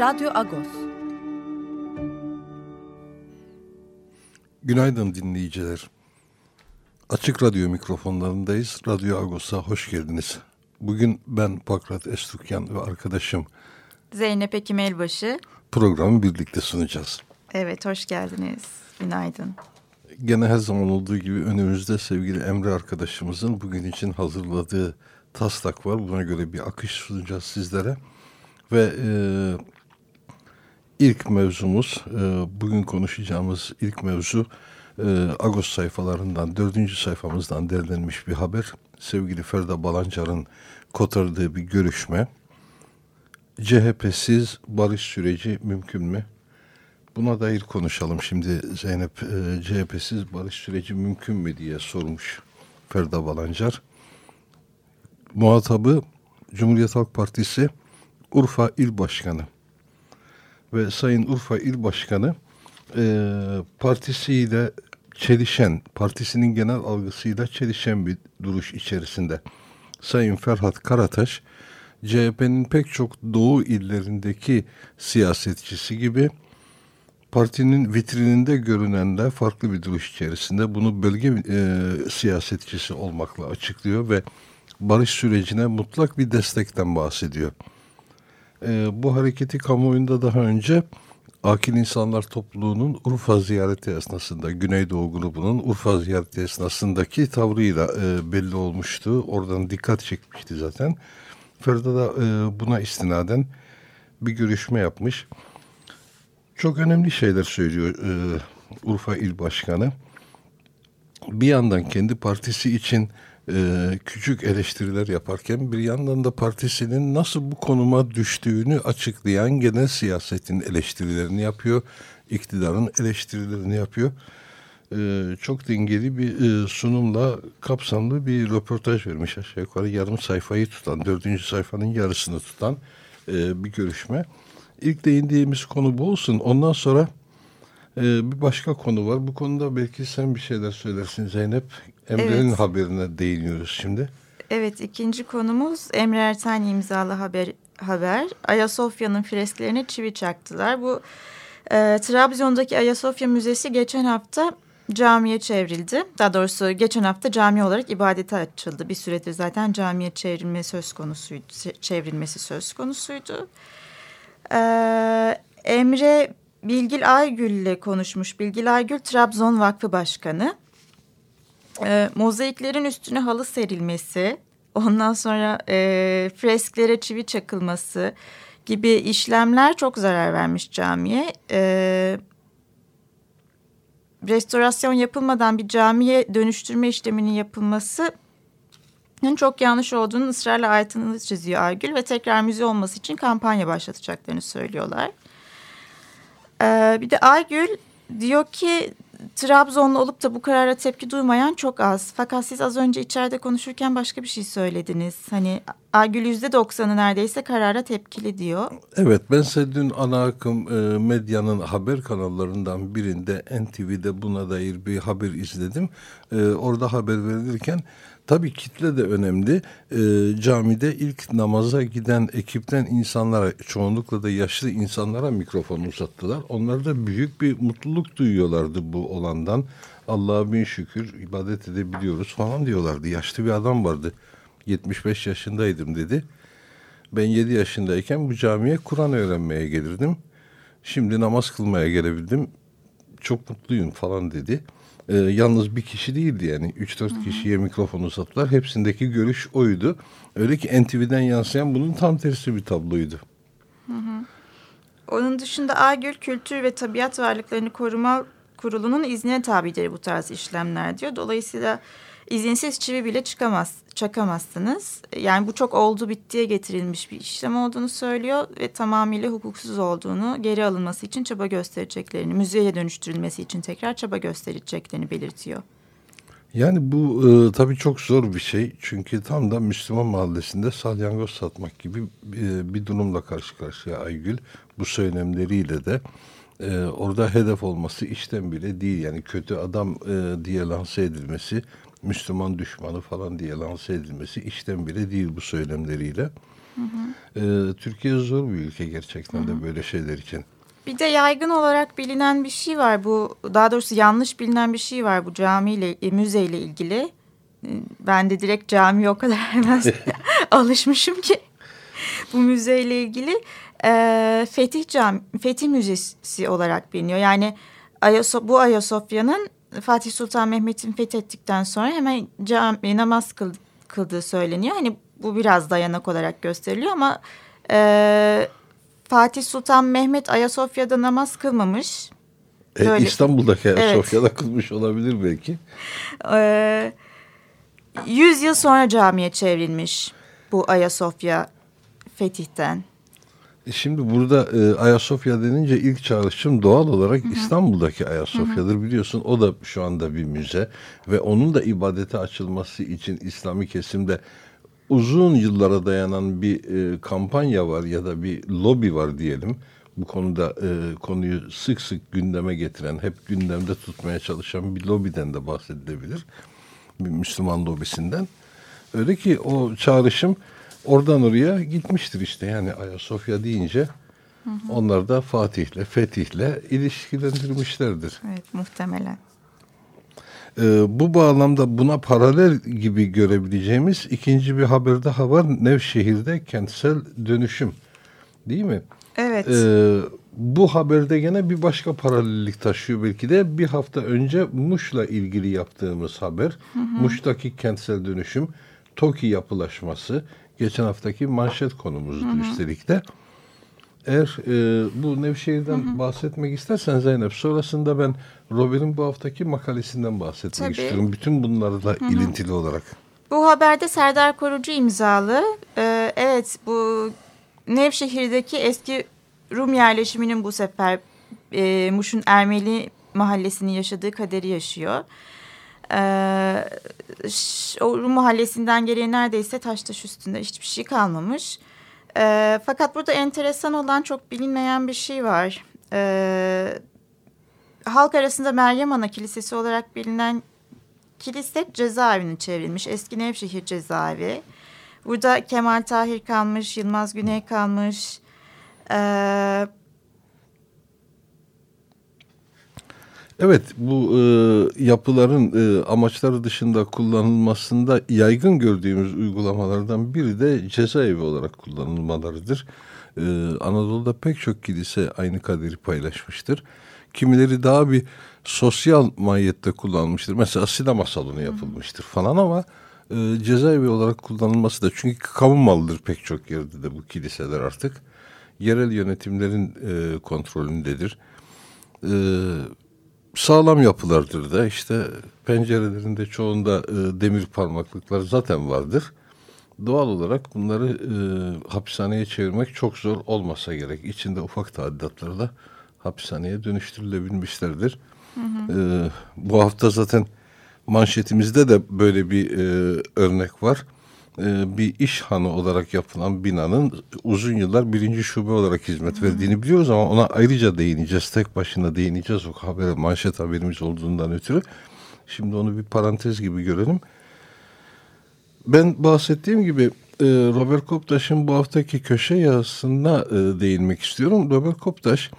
Radyo Agos. Günaydın dinleyiciler. Açık Radyo mikrofonlarındayız. Radyo Agos'a hoş geldiniz. Bugün ben Pakrat Estukyan ve arkadaşım Zeynep Ekim Elbaşı. Programı birlikte sunacağız. Evet, hoş geldiniz. Günaydın. Gene her zaman olduğu gibi önümüzde sevgili Emre arkadaşımızın bugün için hazırladığı taslak var. Buna göre bir akış sunacağız sizlere. Ve e, ilk mevzumuz, e, bugün konuşacağımız ilk mevzu e, Agos sayfalarından, dördüncü sayfamızdan derlenmiş bir haber. Sevgili Ferda Balancar'ın kotardığı bir görüşme. CHP'siz barış süreci mümkün mü? Buna dair konuşalım şimdi Zeynep. E, CHP'siz barış süreci mümkün mü diye sormuş Ferda Balancar. Muhatabı Cumhuriyet Halk Partisi Urfa İl Başkanı ve Sayın Urfa İl Başkanı e, partisiyle çelişen, partisinin genel algısıyla çelişen bir duruş içerisinde. Sayın Ferhat Karataş, CHP'nin pek çok doğu illerindeki siyasetçisi gibi partinin vitrininde görünenler farklı bir duruş içerisinde bunu bölge e, siyasetçisi olmakla açıklıyor ve barış sürecine mutlak bir destekten bahsediyor. E, bu hareketi kamuoyunda daha önce Akil İnsanlar Topluluğu'nun Urfa ziyareti esnasında, Güneydoğu grubunun Urfa ziyareti esnasındaki tavrıyla e, belli olmuştu. Oradan dikkat çekmişti zaten. Ferda da e, buna istinaden bir görüşme yapmış. Çok önemli şeyler söylüyor e, Urfa İl Başkanı. Bir yandan kendi partisi için e, küçük eleştiriler yaparken bir yandan da partisinin nasıl bu konuma düştüğünü açıklayan genel siyasetin eleştirilerini yapıyor. iktidarın eleştirilerini yapıyor. E, çok dengeli bir e, sunumla kapsamlı bir röportaj vermiş aşağı yukarı yarım sayfayı tutan, dördüncü sayfanın yarısını tutan bir görüşme. İlk değindiğimiz konu bu olsun. Ondan sonra bir başka konu var. Bu konuda belki sen bir şeyler söylersin Zeynep. Emre'nin evet. haberine değiniyoruz şimdi. Evet ikinci konumuz Emre Erten imzalı haber. haber. Ayasofya'nın fresklerine çivi çaktılar. Bu e, Trabzon'daki Ayasofya Müzesi geçen hafta camiye çevrildi. Daha doğrusu geçen hafta cami olarak ibadete açıldı. Bir süredir zaten camiye çevrilme söz konusuydu, çevrilmesi söz konusuydu. Ee, Emre Bilgil Aygül ile konuşmuş. Bilgil Aygül Trabzon Vakfı Başkanı. Ee, mozaiklerin üstüne halı serilmesi, ondan sonra e, fresklere çivi çakılması gibi işlemler çok zarar vermiş camiye. Ee, restorasyon yapılmadan bir camiye dönüştürme işleminin yapılması çok yanlış olduğunu ısrarla aydınlığı çiziyor Aygül ve tekrar müze olması için kampanya başlatacaklarını söylüyorlar. Ee, bir de Aygül diyor ki Trabzonlu olup da bu karara tepki duymayan çok az. Fakat siz az önce içeride konuşurken başka bir şey söylediniz. Hani Aygül yüzde doksanı neredeyse karara tepkili diyor. Evet ben size dün ana akım e, medyanın haber kanallarından birinde NTV'de buna dair bir haber izledim. E, orada haber verilirken Tabii kitle de önemli. E, camide ilk namaza giden ekipten insanlara, çoğunlukla da yaşlı insanlara mikrofon uzattılar. Onlar da büyük bir mutluluk duyuyorlardı bu olandan. Allah'a bin şükür ibadet edebiliyoruz falan diyorlardı. Yaşlı bir adam vardı. 75 yaşındaydım dedi. Ben 7 yaşındayken bu camiye Kur'an öğrenmeye gelirdim. Şimdi namaz kılmaya gelebildim. Çok mutluyum falan dedi e, yalnız bir kişi değildi yani 3-4 kişiye mikrofonu uzattılar. Hepsindeki görüş oydu. Öyle ki NTV'den yansıyan bunun tam tersi bir tabloydu. Hı hı. Onun dışında Aygül kültür ve tabiat varlıklarını koruma Kurulu'nun iznine tabidir bu tarz işlemler diyor. Dolayısıyla izinsiz çivi bile çıkamaz, çakamazsınız. Yani bu çok oldu bittiye getirilmiş bir işlem olduğunu söylüyor ve tamamıyla hukuksuz olduğunu geri alınması için çaba göstereceklerini, müzeye dönüştürülmesi için tekrar çaba göstereceklerini belirtiyor. Yani bu e, tabii çok zor bir şey. Çünkü tam da Müslüman mahallesinde salyangoz satmak gibi e, bir durumla karşı karşıya Aygül. Bu söylemleriyle de e, orada hedef olması işten bile değil. Yani kötü adam e, diye lanse edilmesi, Müslüman düşmanı falan diye lanse edilmesi işten bile değil bu söylemleriyle. Hı hı. E, Türkiye zor bir ülke gerçekten de böyle şeyler için. Bir de yaygın olarak bilinen bir şey var bu daha doğrusu yanlış bilinen bir şey var bu camiyle e, müzeyle ilgili. E, ben de direkt cami o kadar hemen alışmışım ki bu müzeyle ilgili e, Fetih Cami Fetih Müzesi olarak biliniyor. Yani Ayaso, bu Ayasofya'nın Fatih Sultan Mehmet'in fethettikten sonra hemen cami namaz kıl, kıldığı söyleniyor. Hani bu biraz dayanak olarak gösteriliyor ama e, Fatih Sultan Mehmet Ayasofya'da namaz kılmamış. E, Böyle. İstanbul'daki Ayasofya'da evet. kılmış olabilir belki. Ee, 100 yıl sonra camiye çevrilmiş bu Ayasofya fetihten. E, şimdi burada e, Ayasofya denince ilk çağrışım doğal olarak Hı -hı. İstanbul'daki Ayasofya'dır. Hı -hı. Biliyorsun o da şu anda bir müze ve onun da ibadete açılması için İslami kesimde uzun yıllara dayanan bir e, kampanya var ya da bir lobi var diyelim. Bu konuda e, konuyu sık sık gündeme getiren, hep gündemde tutmaya çalışan bir lobiden de bahsedilebilir. Bir Müslüman lobisinden. Öyle ki o çağrışım oradan oraya gitmiştir işte. Yani Ayasofya deyince hı hı. onlar da Fatih'le, Fetih'le ilişkilendirmişlerdir. Evet muhtemelen. Ee, bu bağlamda buna paralel gibi görebileceğimiz ikinci bir haber daha var. Nevşehir'de kentsel dönüşüm. Değil mi? Evet. Ee, bu haberde gene bir başka paralellik taşıyor belki de. Bir hafta önce Muş'la ilgili yaptığımız haber. Hı hı. Muş'taki kentsel dönüşüm, TOKİ yapılaşması. Geçen haftaki manşet konumuzdu hı hı. üstelik de. Eğer e, bu Nevşehir'den hı hı. bahsetmek istersen Zeynep sonrasında ben Robert'in bu haftaki makalesinden bahsetmek Tabii. istiyorum. Bütün bunlarla hı hı. ilintili olarak. Bu haberde Serdar Korucu imzalı. Ee, evet bu Nevşehir'deki eski Rum yerleşiminin bu sefer e, Muş'un Ermeli mahallesinin yaşadığı kaderi yaşıyor. Ee, o Rum mahallesinden geriye neredeyse taş taş üstünde hiçbir şey kalmamış. E, fakat burada enteresan olan çok bilinmeyen bir şey var. E, halk arasında Meryem Ana Kilisesi olarak bilinen kilise cezaevine çevrilmiş. Eski Nevşehir cezaevi. Burada Kemal Tahir kalmış, Yılmaz Güney kalmış. Ee, Evet bu e, yapıların e, amaçları dışında kullanılmasında yaygın gördüğümüz uygulamalardan biri de cezaevi olarak kullanılmalarıdır. E, Anadolu'da pek çok kilise aynı kaderi paylaşmıştır. Kimileri daha bir sosyal mahiyette kullanmıştır. Mesela sinema salonu yapılmıştır falan ama e, cezaevi olarak kullanılması da çünkü kamu malıdır pek çok yerde de bu kiliseler artık. Yerel yönetimlerin e, kontrolündedir. E, sağlam yapılardır da işte pencerelerinde çoğunda e, demir parmaklıklar zaten vardır. Doğal olarak bunları e, hapishaneye çevirmek çok zor olmasa gerek. İçinde ufak tadilatlarla hapishaneye dönüştürülebilmişlerdir. Hı hı. E, bu hafta zaten manşetimizde de böyle bir e, örnek var. E, bir iş hanı olarak yapılan binanın uzun yıllar birinci şube olarak hizmet verdiğini biliyoruz ama ona ayrıca değineceğiz. Tek başına değineceğiz o haber, manşet haberimiz olduğundan ötürü. Şimdi onu bir parantez gibi görelim. Ben bahsettiğim gibi e, Robert Koptaş'ın bu haftaki köşe yazısına e, değinmek istiyorum. Robert Koptaş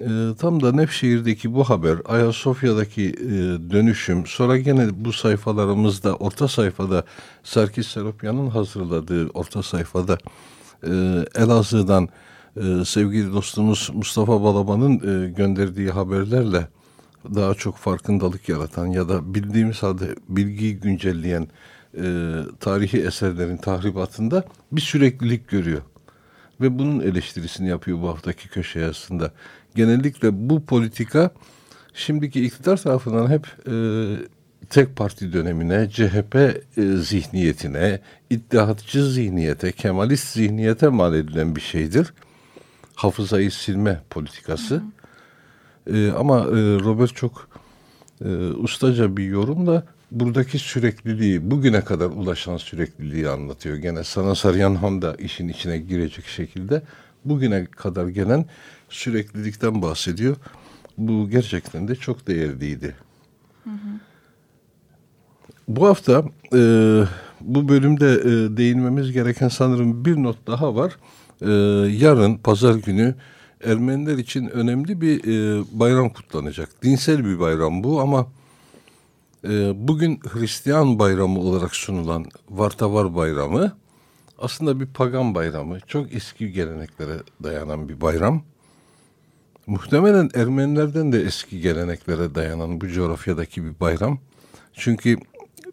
e, tam da Nevşehir'deki bu haber, Ayasofya'daki e, dönüşüm, sonra gene bu sayfalarımızda, orta sayfada Serkis Seropyan'ın hazırladığı orta sayfada e, Elazığ'dan e, sevgili dostumuz Mustafa Balaban'ın e, gönderdiği haberlerle daha çok farkındalık yaratan ya da bildiğimiz halde bilgiyi güncelleyen e, tarihi eserlerin tahribatında bir süreklilik görüyor. Ve bunun eleştirisini yapıyor bu haftaki köşe yazısında genellikle bu politika şimdiki iktidar tarafından hep e, tek parti dönemine, CHP e, zihniyetine, iddiatçı zihniyete, Kemalist zihniyete mal edilen bir şeydir. Hafızayı silme politikası. E, ama e, Robert çok e, ustaca bir yorumla buradaki sürekliliği, bugüne kadar ulaşan sürekliliği anlatıyor. Gene Sana Sarıyan Han da işin içine girecek şekilde bugüne kadar gelen süreklilikten bahsediyor. Bu gerçekten de çok değerliydi. Hı hı. Bu hafta e, bu bölümde e, değinmemiz gereken sanırım bir not daha var. E, yarın pazar günü Ermeniler için önemli bir e, bayram kutlanacak. Dinsel bir bayram bu ama e, bugün Hristiyan bayramı olarak sunulan Vartavar bayramı aslında bir pagan bayramı. Çok eski geleneklere dayanan bir bayram. Muhtemelen Ermenilerden de eski geleneklere dayanan bu coğrafyadaki bir bayram. Çünkü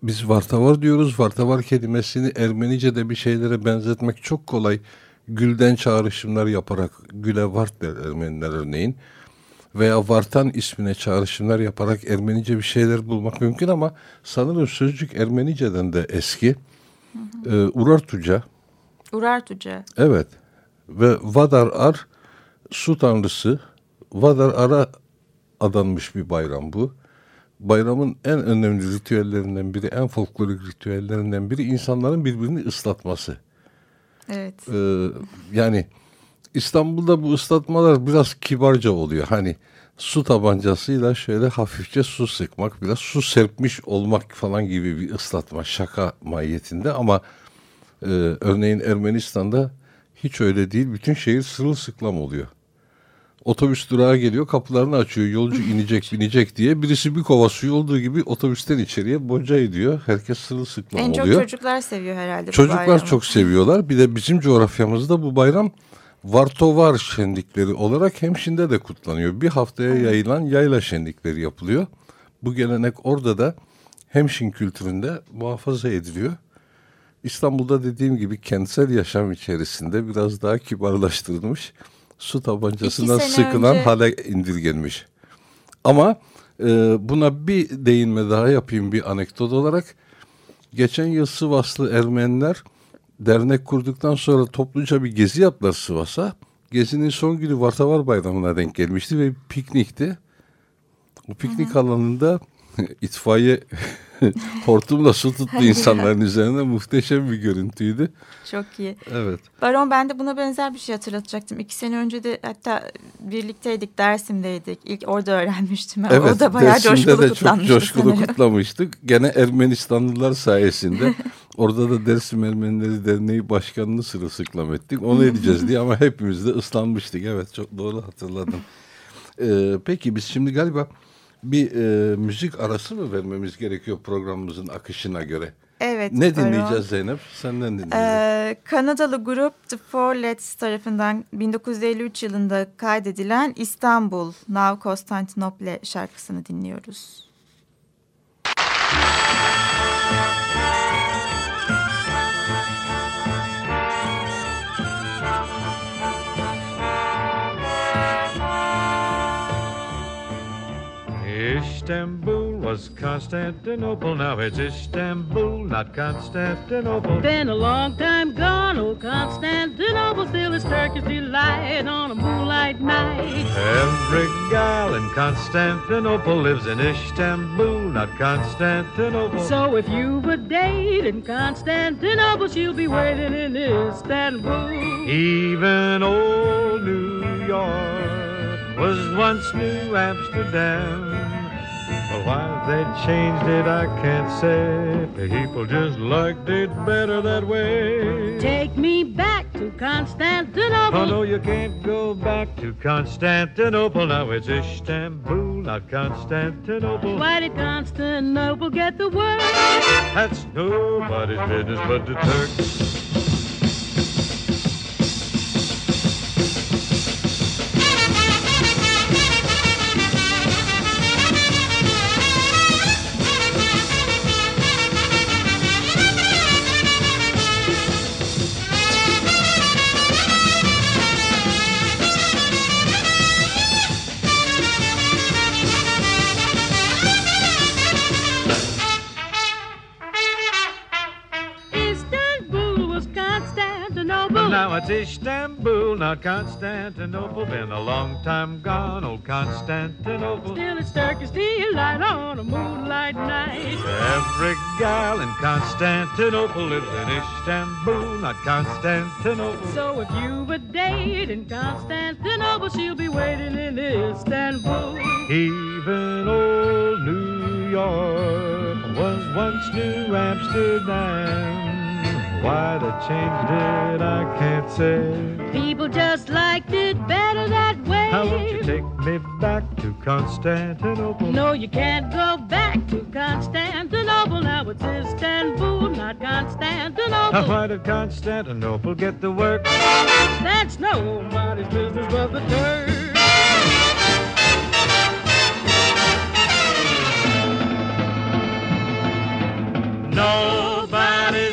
biz vartavar diyoruz. Vartavar kelimesini Ermenice'de bir şeylere benzetmek çok kolay. Gülden çağrışımlar yaparak güle vart der Ermeniler örneğin. Veya vartan ismine çağrışımlar yaparak Ermenice bir şeyler bulmak mümkün ama sanırım sözcük Ermenice'den de eski. Hı hı. Ee, Urartuca. Urartuca. Evet. Ve Vadar Ar su tanrısı. Vadar Ar'a adanmış bir bayram bu bayramın en önemli ritüellerinden biri, en folklorik ritüellerinden biri insanların birbirini ıslatması. Evet. Ee, yani İstanbul'da bu ıslatmalar biraz kibarca oluyor. Hani su tabancasıyla şöyle hafifçe su sıkmak, biraz su serpmiş olmak falan gibi bir ıslatma şaka mahiyetinde ama e, örneğin Ermenistan'da hiç öyle değil. Bütün şehir sırılsıklam oluyor otobüs durağa geliyor kapılarını açıyor yolcu inecek binecek diye birisi bir kova suyu olduğu gibi otobüsten içeriye boca ediyor herkes sırılsıklam oluyor. En çok çocuklar seviyor herhalde Çocuklar çok seviyorlar bir de bizim coğrafyamızda bu bayram Vartovar şenlikleri olarak Hemşin'de de kutlanıyor. Bir haftaya yayılan yayla şenlikleri yapılıyor. Bu gelenek orada da Hemşin kültüründe muhafaza ediliyor. İstanbul'da dediğim gibi kentsel yaşam içerisinde biraz daha kibarlaştırılmış su tabancasından sıkılan önce... hale indirgenmiş. Ama e, buna bir değinme daha yapayım bir anekdot olarak. Geçen yıl Sivaslı Ermeniler dernek kurduktan sonra topluca bir gezi yaptılar Sivas'a. Gezinin son günü Vartavar Bayramı'na denk gelmişti ve piknikti. O piknik Hı -hı. alanında itfaiye hortumla su tuttu insanların üzerine muhteşem bir görüntüydü. Çok iyi. Evet. Baron ben de buna benzer bir şey hatırlatacaktım. İki sene önce de hatta birlikteydik Dersim'deydik. İlk orada öğrenmiştim. Evet, o da bayağı coşkulu de çok coşkulu sanırım. kutlamıştık. Gene Ermenistanlılar sayesinde. Orada da Dersim Ermenileri Derneği Başkanı'nı sırılsıklam ettik. Onu edeceğiz diye ama hepimiz de ıslanmıştık. Evet çok doğru hatırladım. Ee, peki biz şimdi galiba bir e, müzik arası mı vermemiz gerekiyor programımızın akışına göre? Evet. Ne dinleyeceğiz Baron. Zeynep? Senden dinleyeceğiz. Ee, Kanadalı grup The Four Lets tarafından 1953 yılında kaydedilen İstanbul Now Konstantinople şarkısını dinliyoruz. Istanbul was Constantinople. Now it's Istanbul, not Constantinople. Been a long time gone, old Constantinople still is Turkish delight on a moonlight night. Every gal in Constantinople lives in Istanbul, not Constantinople. So if you've a date in Constantinople, she'll be waiting in Istanbul. Even old New York was once New Amsterdam. Well, why they changed it, I can't say. People just liked it better that way. Take me back to Constantinople. Oh, no, you can't go back to Constantinople. Now it's Istanbul, not Constantinople. Why did Constantinople get the word? That's nobody's business but the Turks. Istanbul, not Constantinople. Been a long time gone, old Constantinople. Still it's Turkish delight on a moonlight night. Every gal in Constantinople lives in Istanbul, not Constantinople. So if you were dating Constantinople, she'll be waiting in Istanbul. Even old New York was once New Amsterdam. Why they changed it, I can't say. People just liked it better that way. How won't you take me back to Constantinople? No, you can't go back to Constantinople. Now it's Istanbul, not Constantinople. Now why did Constantinople get the work? That's nobody's business but the Turks. Nobody's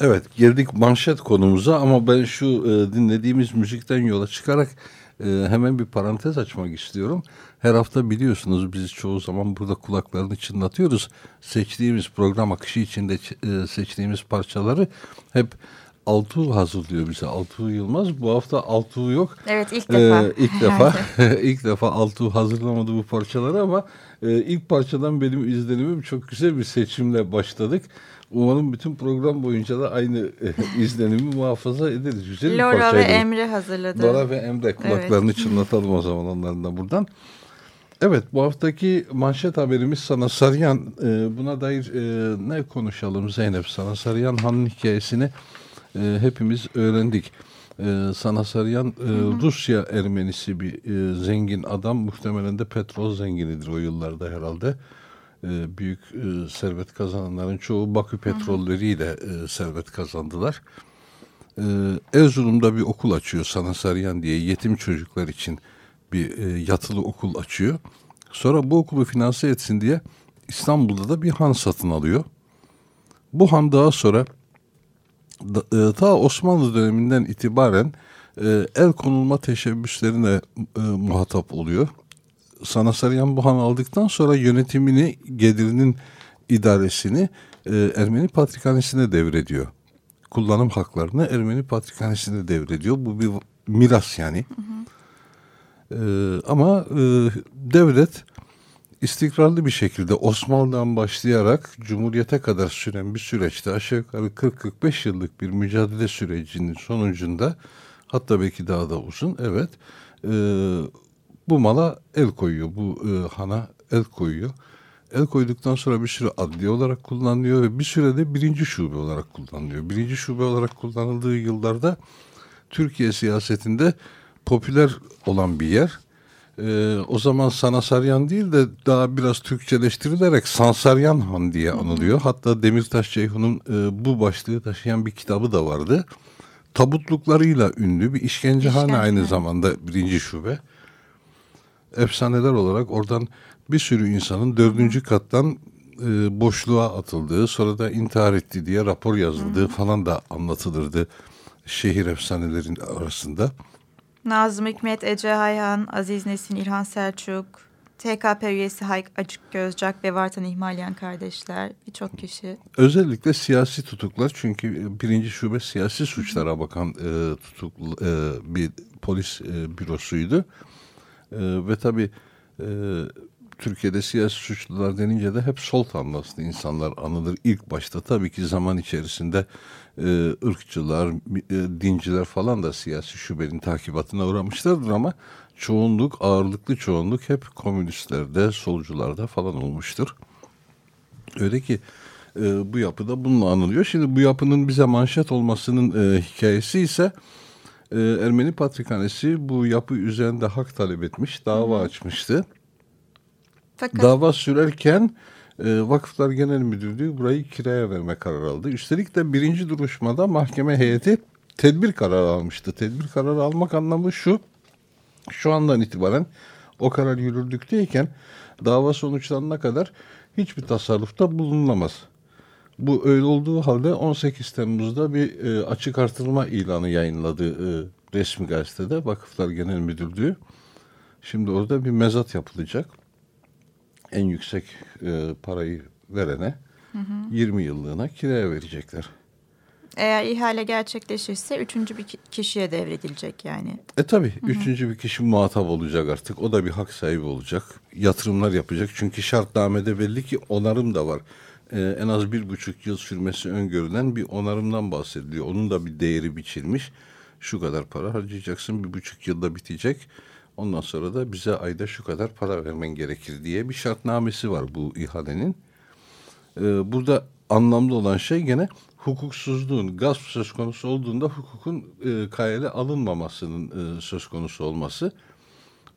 Evet girdik manşet konumuza ama ben şu e, dinlediğimiz müzikten yola çıkarak e, hemen bir parantez açmak istiyorum. Her hafta biliyorsunuz biz çoğu zaman burada kulaklarını çınlatıyoruz. Seçtiğimiz program akışı içinde e, seçtiğimiz parçaları hep Altuğ hazırlıyor bize. Altuğ Yılmaz. Bu hafta Altuğ yok. Evet ilk defa. Ee, ilk defa ilk defa Altuğ hazırlamadı bu parçaları ama e, ilk parçadan benim izlenimim çok güzel bir seçimle başladık. Umarım bütün program boyunca da aynı e, izlenimi muhafaza ederiz. Güzel bir Laura ve parçaydı. Emre hazırladı. Dora ve Emre kulaklarını çınlatalım o zaman onların da buradan. Evet bu haftaki manşet haberimiz Sana Sarıyan. E, buna dair e, ne konuşalım Zeynep? Sana Sarıyan Han'ın hikayesini e, hepimiz öğrendik. E, Sana Sarıyan e, Rusya Ermenisi bir e, zengin adam. Muhtemelen de petrol zenginidir o yıllarda herhalde. E, büyük e, servet kazananların çoğu Bakü petrolleriyle e, servet kazandılar. Ee, Erzurum'da bir okul açıyor Sana Sarıyan diye yetim çocuklar için bir e, yatılı okul açıyor. Sonra bu okulu finanse etsin diye İstanbul'da da bir han satın alıyor. Bu han daha sonra da- e, ta Osmanlı döneminden itibaren e, el konulma teşebbüslerine e, muhatap oluyor. Sana Sarıyan bu han aldıktan sonra yönetimini, gelirinin idaresini e, Ermeni Patrikhanesi'ne devrediyor. Kullanım haklarını Ermeni Patrikhanesi'ne devrediyor. Bu bir miras yani. E, ama e, devlet istikrarlı bir şekilde Osmanlı'dan başlayarak Cumhuriyete kadar süren bir süreçte aşağı yukarı 40-45 yıllık bir mücadele sürecinin sonucunda hatta belki daha da uzun evet e, bu mala el koyuyor. Bu e, hana el koyuyor. El koyduktan sonra bir süre adliye olarak kullanılıyor ve bir sürede birinci şube olarak kullanılıyor. Birinci şube olarak kullanıldığı yıllarda Türkiye siyasetinde popüler olan bir yer. Ee, o zaman Sanasaryan değil de daha biraz Türkçeleştirilerek Sansaryan Han diye anılıyor. Hatta Demirtaş Ceyhun'un e, bu başlığı taşıyan bir kitabı da vardı. Tabutluklarıyla ünlü bir işkencehane İşkence. aynı zamanda birinci şube. Efsaneler olarak oradan bir sürü insanın dördüncü kattan e, boşluğa atıldığı sonra da intihar etti diye rapor yazıldığı falan da anlatılırdı şehir efsanelerin arasında. Nazım Hikmet, Ece Hayhan, Aziz Nesin, İlhan Selçuk, TKP üyesi Hayk Açık Gözcak ve Vartan İhmalyan kardeşler. Birçok kişi. Özellikle siyasi tutuklar çünkü birinci şube siyasi suçlara bakan e, tutuklu e, bir polis e, bürosuydu. E, ve tabii e, Türkiye'de siyasi suçlular denince de hep sol tanrıslı insanlar anılır. İlk başta tabii ki zaman içerisinde e, ırkçılar, e, dinciler falan da siyasi şubenin takibatına uğramışlardır ama çoğunluk, ağırlıklı çoğunluk hep komünistlerde, solcularda falan olmuştur. Öyle ki e, bu yapıda bununla anılıyor. Şimdi bu yapının bize manşet olmasının e, hikayesi ise e, Ermeni Patrikhanesi bu yapı üzerinde hak talep etmiş, dava açmıştı. Fakat Dava sürerken e, Vakıflar Genel Müdürlüğü burayı kiraya verme kararı aldı. Üstelik de birinci duruşmada mahkeme heyeti tedbir kararı almıştı. Tedbir kararı almak anlamı şu, şu andan itibaren o karar yürürlükteyken dava sonuçlanana kadar hiçbir tasarrufta bulunamaz. Bu öyle olduğu halde 18 Temmuz'da bir e, açık artırma ilanı yayınladı e, resmi gazetede Vakıflar Genel Müdürlüğü. Şimdi orada bir mezat yapılacak. En yüksek e, parayı verene hı hı. 20 yıllığına kiraya verecekler. Eğer ihale gerçekleşirse üçüncü bir kişiye devredilecek yani. E tabi üçüncü bir kişi muhatap olacak artık. O da bir hak sahibi olacak. Yatırımlar yapacak. Çünkü şartnamede belli ki onarım da var. Ee, en az bir buçuk yıl sürmesi öngörülen bir onarımdan bahsediliyor. Onun da bir değeri biçilmiş. Şu kadar para harcayacaksın bir buçuk yılda bitecek. Ondan sonra da bize ayda şu kadar para vermen gerekir diye bir şartnamesi var bu ihalenin. Ee, burada anlamlı olan şey gene hukuksuzluğun, gasp söz konusu olduğunda hukukun e, kayele alınmamasının e, söz konusu olması.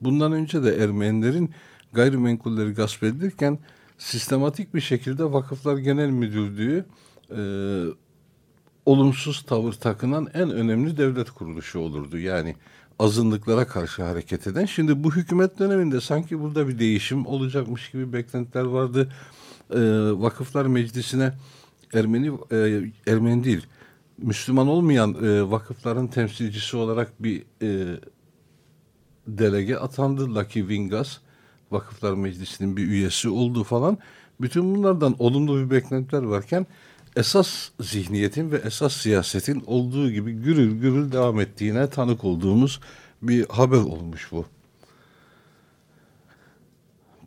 Bundan önce de Ermenilerin gayrimenkulleri gasp edilirken sistematik bir şekilde Vakıflar Genel Müdürlüğü e, olumsuz tavır takınan en önemli devlet kuruluşu olurdu. Yani azınlıklara karşı hareket eden. Şimdi bu hükümet döneminde sanki burada bir değişim olacakmış gibi beklentiler vardı. E, Vakıflar Meclisi'ne Ermeni e, Ermeni değil Müslüman olmayan e, vakıfların temsilcisi olarak bir e, delege atandı Lucky Vingas. Vakıflar Meclisi'nin bir üyesi oldu falan. Bütün bunlardan olumlu bir beklentiler varken esas zihniyetin ve esas siyasetin olduğu gibi gürül gürül devam ettiğine tanık olduğumuz bir haber olmuş bu.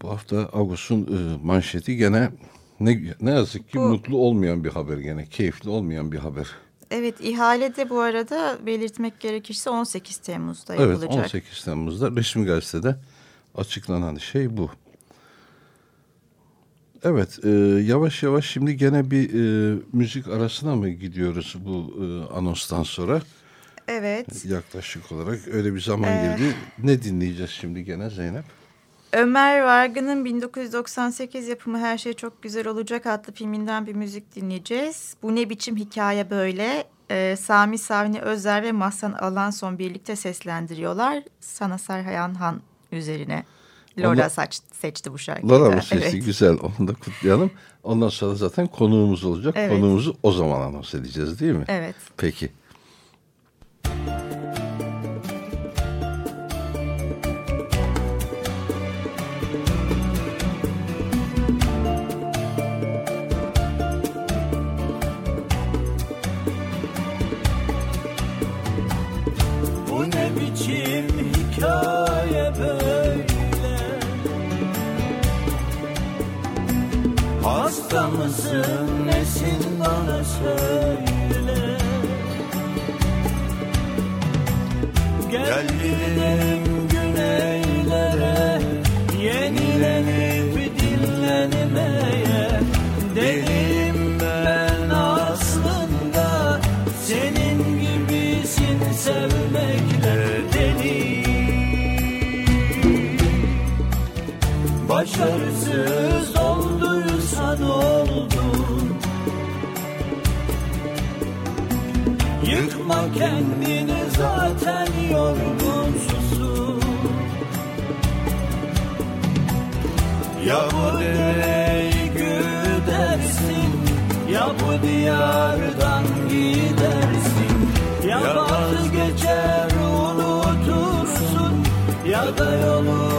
Bu hafta Ağustos'un e, manşeti gene ne, ne yazık ki bu, mutlu olmayan bir haber gene. Keyifli olmayan bir haber. Evet ihalede bu arada belirtmek gerekirse 18 Temmuz'da yapılacak. Evet 18 Temmuz'da resmi gazetede açıklanan şey bu. Evet e, yavaş yavaş şimdi gene bir e, müzik arasına mı gidiyoruz bu e, anonstan sonra? Evet. Yaklaşık olarak öyle bir zaman ee, girdi. Ne dinleyeceğiz şimdi gene Zeynep? Ömer Vargın'ın 1998 yapımı Her Şey Çok Güzel Olacak adlı filminden bir müzik dinleyeceğiz. Bu ne biçim hikaye böyle? Ee, Sami Savni Özer ve Mahsan Alanson birlikte seslendiriyorlar. Sana Serhayan Han üzerine. Lola saç, seçti bu şarkıyı. Lola mı seçti? Evet. Güzel. Onu da kutlayalım. Ondan sonra zaten konuğumuz olacak. Evet. Konuğumuzu o zaman anons edeceğiz değil mi? Evet. Peki. Mısın nesin bana söyle. Gel gidelim kendini zaten yorgunsusun Ya bu dereyi güdersin Ya bu diyardan gidersin. Ya vazgeçer unutursun Ya da yolunu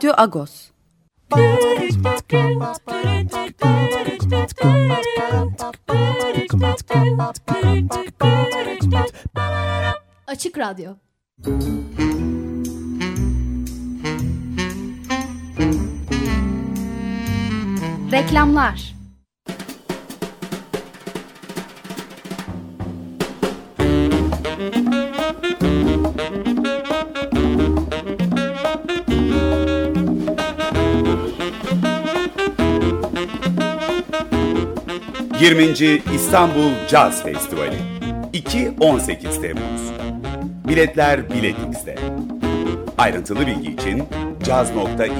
Radyo Agos. Açık Radyo. Reklamlar. ...20. İstanbul Caz Festivali 2-18 Temmuz Biletler Biletix'te Ayrıntılı bilgi için caz.iksv.org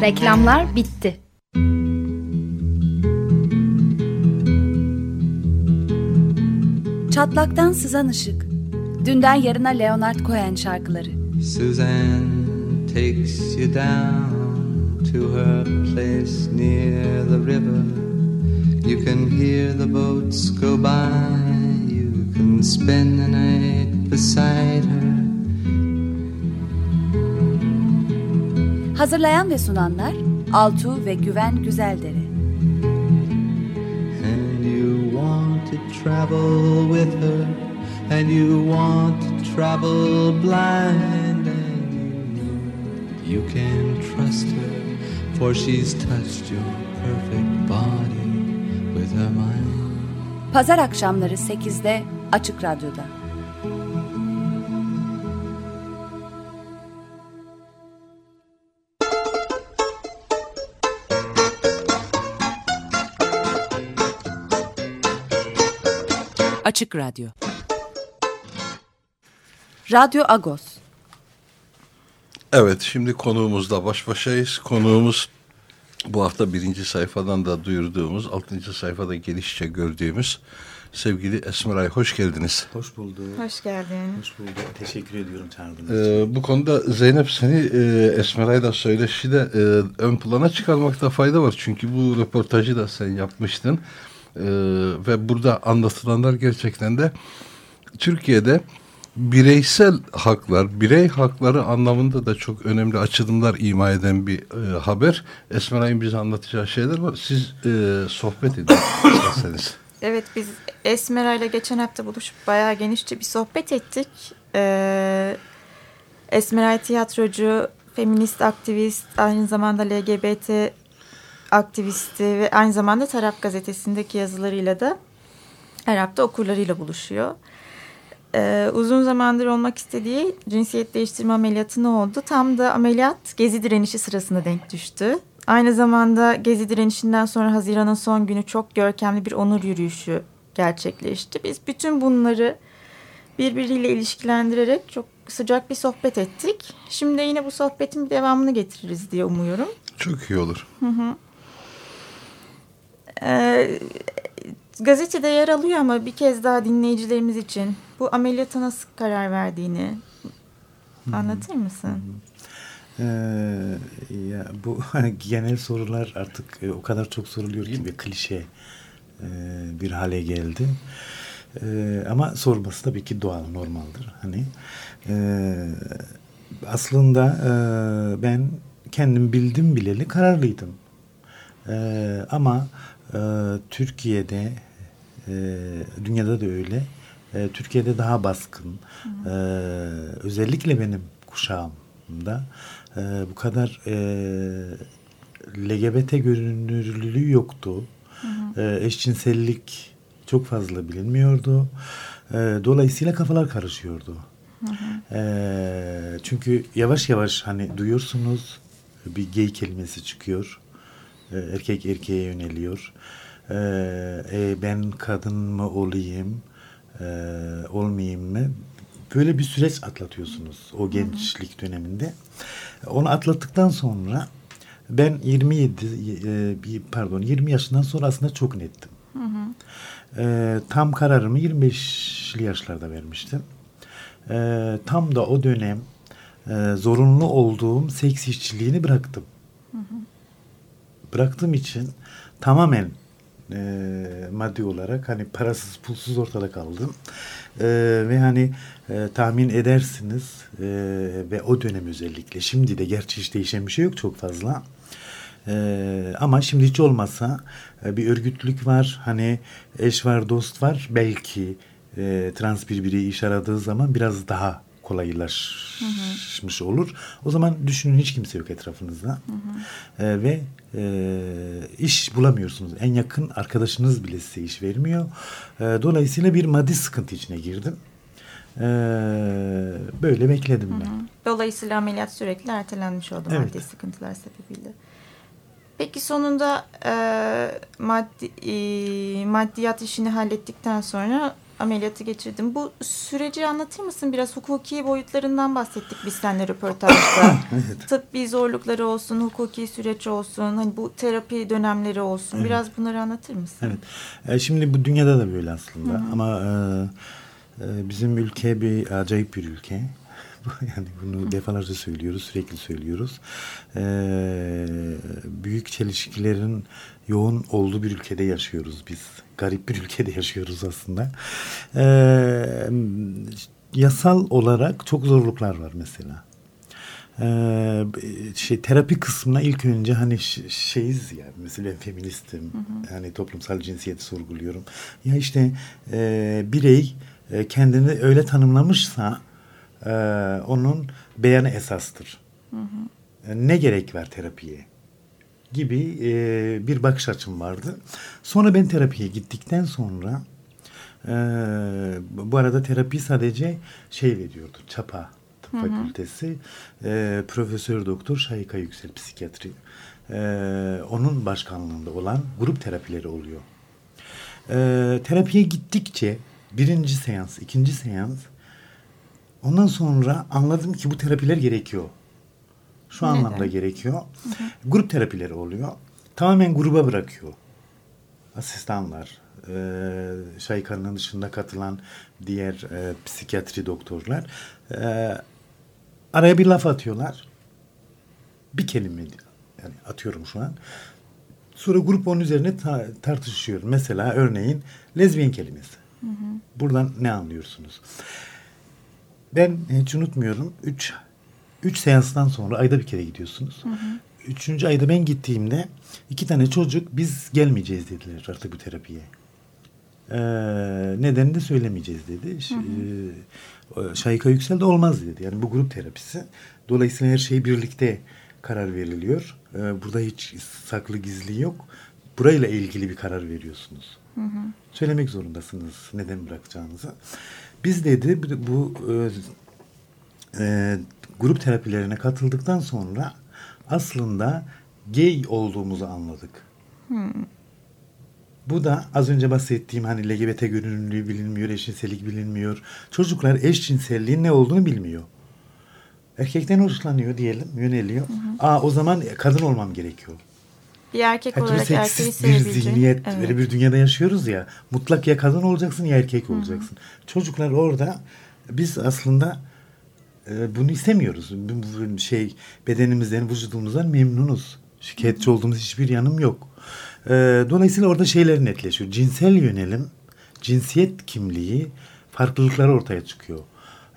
Reklamlar bitti. Çatlaktan sızan ışık. Dünden yarına Leonard Cohen şarkıları. Suzanne takes you down to her place near the river. You can hear the boats go by. You can spend the night beside her. Hazırlayan ve sunanlar Altu ve Güven Güzeldere. And you want to travel with her. And you want to travel blind. You can trust her. For she's touched your perfect body with her mind. Pazar akşamları 8'de Açık Radyo'da. Açık Radyo. Radyo Agos. Evet şimdi konuğumuzla baş başayız. Konuğumuz bu hafta birinci sayfadan da duyurduğumuz, altıncı sayfada gelişçe gördüğümüz sevgili Esmeray hoş geldiniz. Hoş bulduk. Hoş geldin. Hoş bulduk. Teşekkür ediyorum çağırdığınız Ee, için. bu konuda Zeynep seni e, Esmeray'la söyleşide e, ön plana çıkarmakta fayda var. Çünkü bu röportajı da sen yapmıştın. E, ve burada anlatılanlar gerçekten de Türkiye'de bireysel haklar, birey hakları anlamında da çok önemli açılımlar ima eden bir e, haber. Esmeray'ın bize anlatacağı şeyler var. Siz e, sohbet edin isterseniz. Evet biz Esmera ile geçen hafta buluşup bayağı genişçe bir sohbet ettik. Ee, Esmeray tiyatrocu, feminist aktivist, aynı zamanda LGBT aktivisti ve aynı zamanda Taraf gazetesindeki yazılarıyla da her hafta okurlarıyla buluşuyor. Ee, uzun zamandır olmak istediği cinsiyet değiştirme ameliyatı ne oldu? Tam da ameliyat gezi direnişi sırasında denk düştü. Aynı zamanda gezi direnişinden sonra Haziran'ın son günü çok görkemli bir onur yürüyüşü gerçekleşti. Biz bütün bunları birbiriyle ilişkilendirerek çok sıcak bir sohbet ettik. Şimdi yine bu sohbetin bir devamını getiririz diye umuyorum. Çok iyi olur. Hı hı. Ee, gazetede yer alıyor ama bir kez daha dinleyicilerimiz için bu ameliyata nasıl karar verdiğini anlatır mısın? Ee, ya bu hani genel sorular artık e, o kadar çok soruluyor ki bir klişe e, bir hale geldi. E, ama sorması tabii ki doğal, normaldir. Hani e, aslında e, ben kendim bildim bileli kararlıydım. E, ama e, Türkiye'de e, dünyada da öyle. E, Türkiye'de daha baskın. E, özellikle benim kuşağımda e, bu kadar e, LGBT görünürlülüğü yoktu. E, eşcinsellik çok fazla bilinmiyordu. E, dolayısıyla kafalar karışıyordu. E, çünkü yavaş yavaş hani duyuyorsunuz bir gay kelimesi çıkıyor. E, erkek erkeğe yöneliyor. E, e, ben kadın mı olayım, e, olmayayım mı? Böyle bir süreç atlatıyorsunuz o gençlik döneminde. Onu atlattıktan sonra ben 27 e, bir pardon 20 yaşından sonra aslında çok nettim. E, tam kararımı 25'li yaşlarda vermiştim. E, tam da o dönem e, zorunlu olduğum seks işçiliğini bıraktım. Bıraktığım için tamamen e, maddi olarak hani parasız pulsuz ortada kaldım. E, ve hani e, tahmin edersiniz e, ve o dönem özellikle şimdi de gerçi hiç değişen bir şey yok çok fazla. E, ama şimdi hiç olmazsa e, bir örgütlük var hani eş var dost var belki e, trans bir bireyi iş aradığı zaman biraz daha kolaylaşmış olur. O zaman düşünün hiç kimse yok etrafınızda. E, ve e, iş bulamıyorsunuz. En yakın arkadaşınız bile size iş vermiyor. E, dolayısıyla bir maddi sıkıntı içine girdim. E, böyle bekledim ben. Dolayısıyla ameliyat sürekli ertelenmiş oldu Evet. maddi sıkıntılar sebebiyle. Peki sonunda e, maddi, e, maddiyat işini hallettikten sonra ameliyatı geçirdim. Bu süreci anlatır mısın? Biraz hukuki boyutlarından bahsettik biz seninle röportajda. Tıbbi zorlukları olsun, hukuki süreç olsun, hani bu terapi dönemleri olsun. Evet. Biraz bunları anlatır mısın? Evet. E, şimdi bu dünyada da böyle aslında. Ama e, e, bizim ülke bir acayip bir ülke. yani bunu defalarca söylüyoruz, sürekli söylüyoruz. E, büyük çelişkilerin yoğun olduğu bir ülkede yaşıyoruz biz. Garip bir ülkede yaşıyoruz aslında. E, yasal olarak çok zorluklar var mesela. Ee, şey terapi kısmına ilk önce hani şeyiz ya mesela ben feministim yani toplumsal cinsiyeti sorguluyorum. Ya işte e, birey e, kendini öyle tanımlamışsa e, onun beyanı esastır. E, ne gerek var terapiye gibi e, bir bakış açım vardı sonra ben terapiye gittikten sonra e, bu arada terapi sadece şey veriyordu çapa Tıp Fakültesi e, Profesör Doktor Şahika Yüksel Psikiyatri e, onun başkanlığında olan grup terapileri oluyor. E, terapiye gittikçe birinci seans, ikinci seans ondan sonra anladım ki bu terapiler gerekiyor. Şu Neden? anlamda gerekiyor. Grup terapileri oluyor. Tamamen gruba bırakıyor asistanlar, e, Şahika'nın dışında katılan diğer e, psikiyatri doktorlar e, araya bir laf atıyorlar. Bir kelime yani atıyorum şu an. Sonra grup onun üzerine ta- tartışıyor. Mesela örneğin lezbiyen kelimesi. Buradan ne anlıyorsunuz? Ben hiç unutmuyorum. Üç, üç seanstan sonra ayda bir kere gidiyorsunuz. Üçüncü ayda ben gittiğimde iki tane çocuk biz gelmeyeceğiz dediler artık bu terapiye. Ee, nedenini de söylemeyeceğiz dedi. Ş- e, Şahika Yüksel de olmaz dedi. Yani bu grup terapisi. Dolayısıyla her şey birlikte karar veriliyor. Ee, burada hiç saklı gizli yok. Burayla ilgili bir karar veriyorsunuz. Söylemek zorundasınız neden bırakacağınızı. Biz dedi bu, bu e, e, grup terapilerine katıldıktan sonra aslında gay olduğumuzu anladık. Bu da az önce bahsettiğim hani LGBT görünümlülüğü bilinmiyor, eşcinsellik bilinmiyor. Çocuklar eşcinselliğin ne olduğunu bilmiyor. Erkekten hoşlanıyor diyelim, yöneliyor. Aa o zaman kadın olmam gerekiyor. Bir erkek olarak erkeği Heteroseksist bir zihniyet, Evet. böyle bir dünyada yaşıyoruz ya. Mutlak ya kadın olacaksın ya erkek olacaksın. Çocuklar orada biz aslında bunu istemiyoruz. Şey bedenimizden, vücudumuzdan memnunuz. Şikayetçi olduğumuz hiçbir yanım yok. E, dolayısıyla orada şeyler netleşiyor. Cinsel yönelim, cinsiyet kimliği farklılıkları ortaya çıkıyor.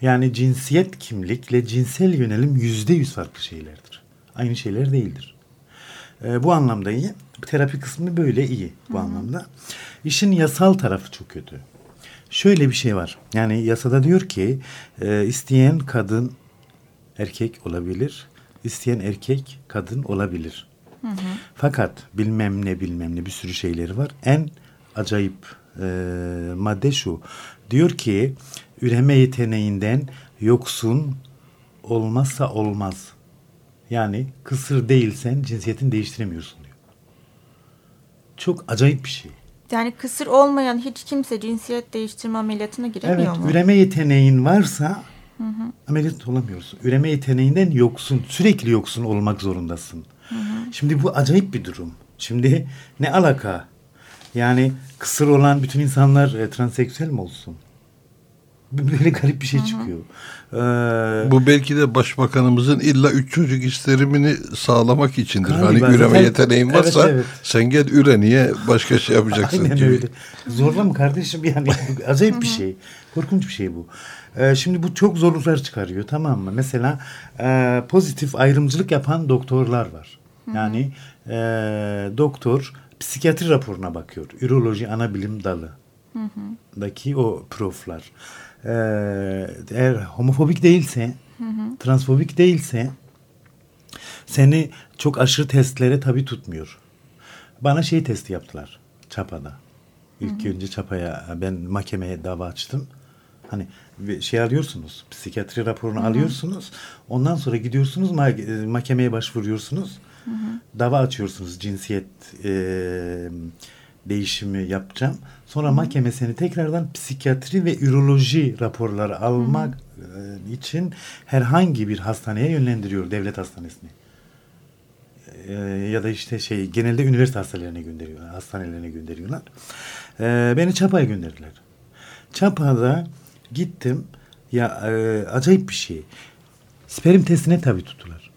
Yani cinsiyet kimlikle cinsel yönelim yüzde yüz farklı şeylerdir. Aynı şeyler değildir. E, bu anlamda iyi. Terapi kısmı böyle iyi bu anlamda. İşin yasal tarafı çok kötü. Şöyle bir şey var. Yani yasada diyor ki e, isteyen kadın erkek olabilir. isteyen erkek kadın olabilir. Fakat bilmem ne bilmem ne bir sürü şeyleri var. En acayip e, madde şu. Diyor ki üreme yeteneğinden yoksun olmazsa olmaz. Yani kısır değilsen cinsiyetin değiştiremiyorsun diyor. Çok acayip bir şey. Yani kısır olmayan hiç kimse cinsiyet değiştirme ameliyatına giremiyor Evet, mu? üreme yeteneğin varsa ameliyat olamıyorsun. Üreme yeteneğinden yoksun, sürekli yoksun olmak zorundasın. Şimdi bu acayip bir durum. Şimdi ne alaka? Yani kısır olan bütün insanlar e, transseksüel mi olsun? Böyle garip bir şey çıkıyor. Ee, Bu belki de başbakanımızın illa üç çocuk isterimini sağlamak içindir. Galiba hani üreme zaten- yeteneğin Evet, varsa evet. sen gel üre niye başka şey yapacaksın Aynen gibi. öyle. Zorla mı kardeşim yani acayip bir şey. Korkunç bir şey bu. Ee, şimdi bu çok zorluklar çıkarıyor tamam mı? Mesela e, pozitif ayrımcılık yapan doktorlar var. Yani e, doktor psikiyatri raporuna bakıyor. Üroloji ana bilim dalı. daki o proflar. Ee, eğer homofobik değilse, transfobik değilse seni çok aşırı testlere tabi tutmuyor. Bana şey testi yaptılar Çapa'da. İlk önce Çapa'ya ben mahkemeye dava açtım. Hani şey alıyorsunuz, psikiyatri raporunu alıyorsunuz. Ondan sonra gidiyorsunuz ma- mahkemeye başvuruyorsunuz. Dava açıyorsunuz cinsiyet e, değişimi yapacağım. Sonra mahkeme seni tekrardan psikiyatri ve üroloji raporları almak e, için herhangi bir hastaneye yönlendiriyor devlet hastanesine. E, ya da işte şey genelde üniversite hastanelerine gönderiyorlar, hastanelerine gönderiyorlar. E, beni Çapa'ya gönderdiler. Çapa'da gittim. Ya e, acayip bir şey. Sperm testine tabi tuttular.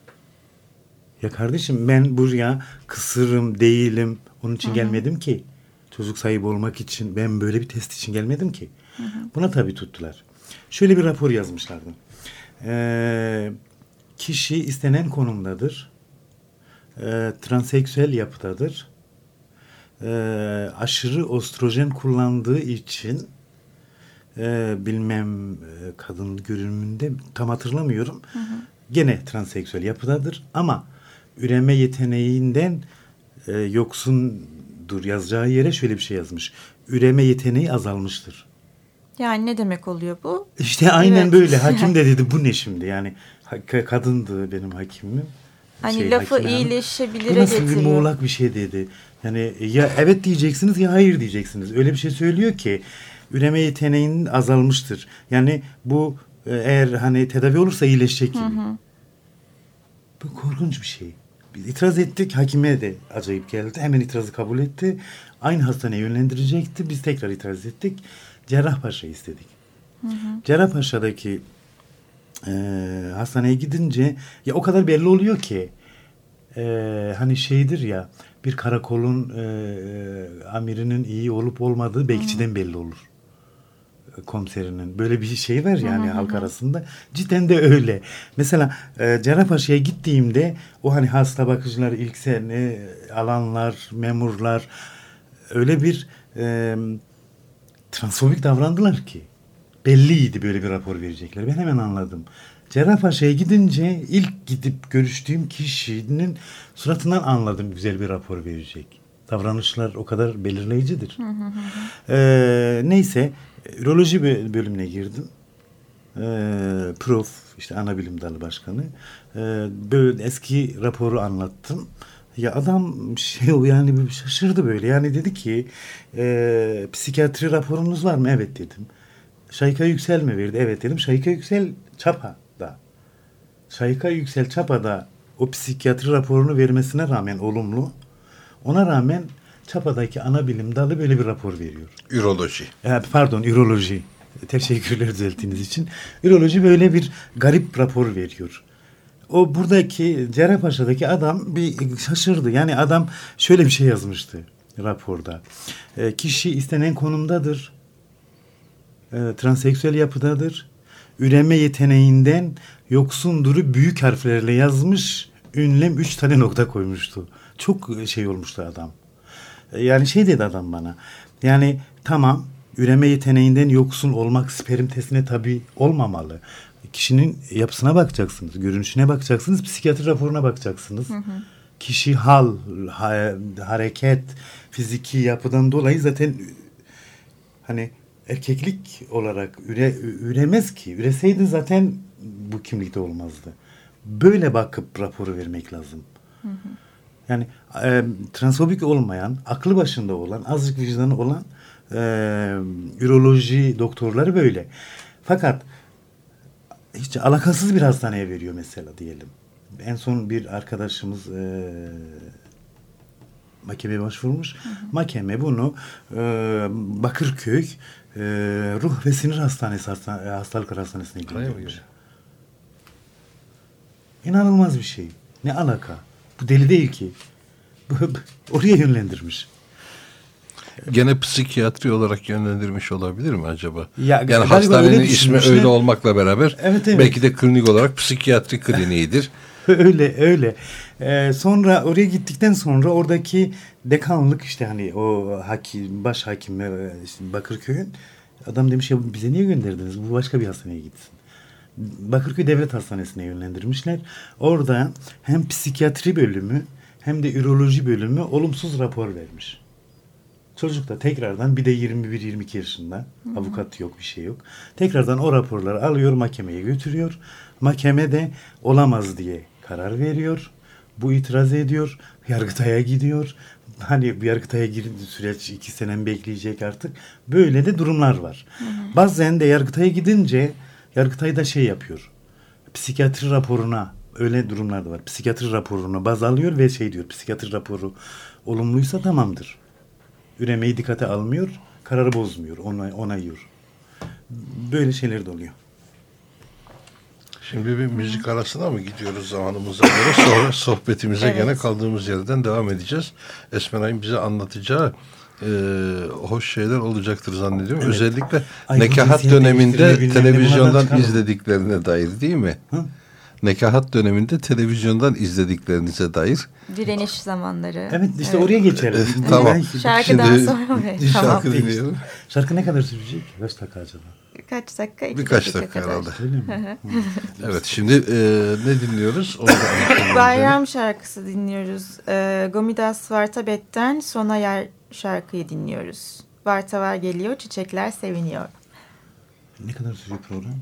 Ya kardeşim ben buraya kısırım değilim. Onun için gelmedim ki. Çocuk sahibi olmak için ben böyle bir test için gelmedim ki. Buna tabi tuttular. Şöyle bir rapor yazmışlardı. Ee, kişi istenen konumdadır. Ee, transseksüel yapıdadır. Ee, aşırı ostrojen kullandığı için e, bilmem e, kadın görünümünde tam hatırlamıyorum. Gene transseksüel yapıdadır ama üreme yeteneğinden e, yoksundur yazacağı yere şöyle bir şey yazmış. Üreme yeteneği azalmıştır. Yani ne demek oluyor bu? İşte aynen Evet. böyle. Hakim de dedi bu ne şimdi? Yani kadındı benim hakimim. Hani Şey, lafı hakim iyileşebilire Bu nasıl bir getiriyor. muğlak bir şey dedi. Yani ya evet diyeceksiniz ya hayır diyeceksiniz. Öyle bir şey söylüyor ki üreme yeteneğinin azalmıştır. Yani bu e, eğer hani tedavi olursa iyileşecek gibi. Bu korkunç bir şey. Biz itiraz ettik. Hakime de acayip geldi. Hemen itirazı kabul etti. Aynı hastaneye yönlendirecekti. Biz tekrar itiraz ettik. Cerrahpaşa istedik. Cerrahpaşa'daki e, hastaneye gidince ya o kadar belli oluyor ki e, hani şeydir ya bir karakolun e, e, amirinin iyi olup olmadığı bekçiden belli olur komiserinin. Böyle bir şey var yani halk arasında. Cidden de öyle. Mesela e, Cerrahpaşa'ya gittiğimde o hani hasta bakıcılar, ilk sene alanlar, memurlar öyle bir e, transfobik davrandılar ki. Belliydi böyle bir rapor verecekler. Ben hemen anladım. Cerrahpaşa'ya gidince ilk gidip görüştüğüm kişinin suratından anladım güzel bir rapor verecek. Davranışlar o kadar belirleyicidir. Ee, neyse üroloji bö- bölümüne girdim. Ee, prof işte ana bilim dalı başkanı. Ee, böyle eski raporu anlattım. Ya adam şey yani bir şaşırdı böyle. Yani dedi ki e, psikiyatri raporunuz var mı? Evet dedim. Şayka Yüksel mi verdi? Evet dedim. Şayka Yüksel Çapa'da. Şayka Yüksel Çapa'da o psikiyatri raporunu vermesine rağmen olumlu. Ona rağmen Çapa'daki ana bilim dalı böyle bir rapor veriyor. Üroloji. E, pardon üroloji. Teşekkürler düzelttiğiniz için. Üroloji böyle bir garip rapor veriyor. O buradaki Cerrahpaşa'daki adam bir şaşırdı. Yani adam şöyle bir şey yazmıştı raporda. E, kişi istenen konumdadır. E, transseksüel yapıdadır. Üreme yeteneğinden yoksunduru büyük harflerle yazmış. Ünlem üç tane nokta koymuştu. Çok şey olmuştu adam. E, Yani şey dedi adam bana. Yani tamam üreme yeteneğinden yoksun olmak sperm testine tabi olmamalı. Kişinin yapısına bakacaksınız, görünüşüne bakacaksınız, psikiyatri raporuna bakacaksınız. Kişi hal, ha- hareket, fiziki yapıdan dolayı zaten hani erkeklik olarak üre, üremez ki. Üreseydi zaten bu kimlikte olmazdı. Böyle bakıp raporu vermek lazım. Yani e, transfobik olmayan, aklı başında olan, azıcık vicdanı olan e, üroloji doktorları böyle. Fakat hiç alakasız bir hastaneye veriyor mesela diyelim. En son bir arkadaşımız e, Mahkemeye başvurmuş. Mahkeme bunu e, Bakırköy e, Ruh ve Sinir Hastanesi hasta, Hastalıklar Hastanesi'ne Oraya mı göndermiş. gidiyor? İnanılmaz bir şey. Ne alaka? Bu deli değil ki. Oraya yönlendirmiş. Gene psikiyatri olarak yönlendirmiş olabilir mi acaba? Ya, yani hastanenin öyle ismi öyle olmakla beraber Evet, evet. belki de klinik olarak psikiyatri kliniğidir. öyle öyle. Ee, sonra oraya gittikten sonra oradaki dekanlık işte hani o hakim, baş hakim e, işte Bakırköy'ün adam demiş ya bize niye gönderdiniz? Bu başka bir hastaneye gitsin. Bakırköy Devlet Hastanesi'ne yönlendirmişler. Orada hem psikiyatri bölümü hem de üroloji bölümü olumsuz rapor vermiş. Çocuk da tekrardan bir de 21-22 yaşında avukat yok bir şey yok. Tekrardan o raporları alıyor mahkemeye götürüyor. Mahkeme de olamaz diye karar veriyor. Bu itiraz ediyor. Yargıtay'a gidiyor. Hani bir Yargıtay'a girdi süreç iki sene bekleyecek artık. Böyle de durumlar var. Bazen de Yargıtay'a gidince Yargıtay da şey yapıyor. Psikiyatri raporuna öyle durumlar da var. Psikiyatri raporuna baz alıyor ve şey diyor. Psikiyatri raporu olumluysa tamamdır üremeyi dikkate almıyor, kararı bozmuyor, onay, onaylıyor. Böyle şeyler de oluyor. Şimdi bir müzik arasına mı gidiyoruz zamanımıza göre sonra sohbetimize Evet. gene kaldığımız yerden devam edeceğiz. Esmeray'ın bize anlatacağı e, hoş şeyler olacaktır zannediyorum. Evet. Özellikle Ay, nekahat döneminde televizyondan izlediklerine dair değil mi? Hı? Nekahat döneminde televizyondan izlediklerinize dair. Direniş zamanları. Evet işte oraya geçelim. Tamam. Şarkıdan Şimdi sonra mı? şarkı Tamam. dinleyelim. Şarkı ne kadar sürecek? Kaç dakika acaba? Kaç dakika? İki Birkaç dakika dakika herhalde. Evet şimdi e, ne dinliyoruz? Bayram şarkısı dinliyoruz. Ee, Gomidas Vartabet'ten Sona Yer şarkıyı dinliyoruz. Vartavar geliyor, çiçekler seviniyor. ne kadar sürüyor program?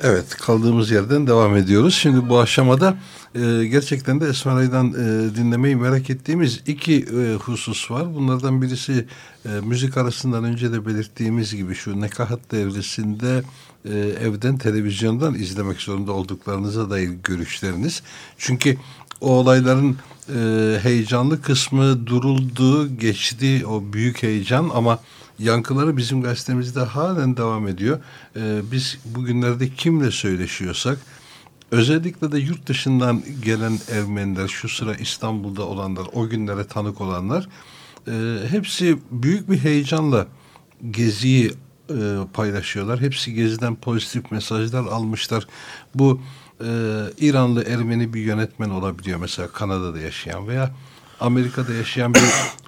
Evet kaldığımız yerden devam ediyoruz. Şimdi bu aşamada e, gerçekten de Esmeray'dan e, dinlemeyi merak ettiğimiz iki e, husus var. Bunlardan birisi e, müzik arasından önce de belirttiğimiz gibi şu nekahat devresinde e, evden televizyondan izlemek zorunda olduklarınıza dair görüşleriniz. Çünkü o olayların e, heyecanlı kısmı duruldu, geçti o büyük heyecan ama yankıları bizim gazetemizde halen devam ediyor. Ee, biz bugünlerde kimle söyleşiyorsak özellikle de yurt dışından gelen Ermeniler şu sıra İstanbul'da olanlar o günlere tanık olanlar E, hepsi büyük bir heyecanla geziyi e, paylaşıyorlar. Hepsi geziden pozitif mesajlar almışlar. Bu e, İranlı Ermeni bir yönetmen olabiliyor mesela Kanada'da yaşayan veya Amerika'da yaşayan bir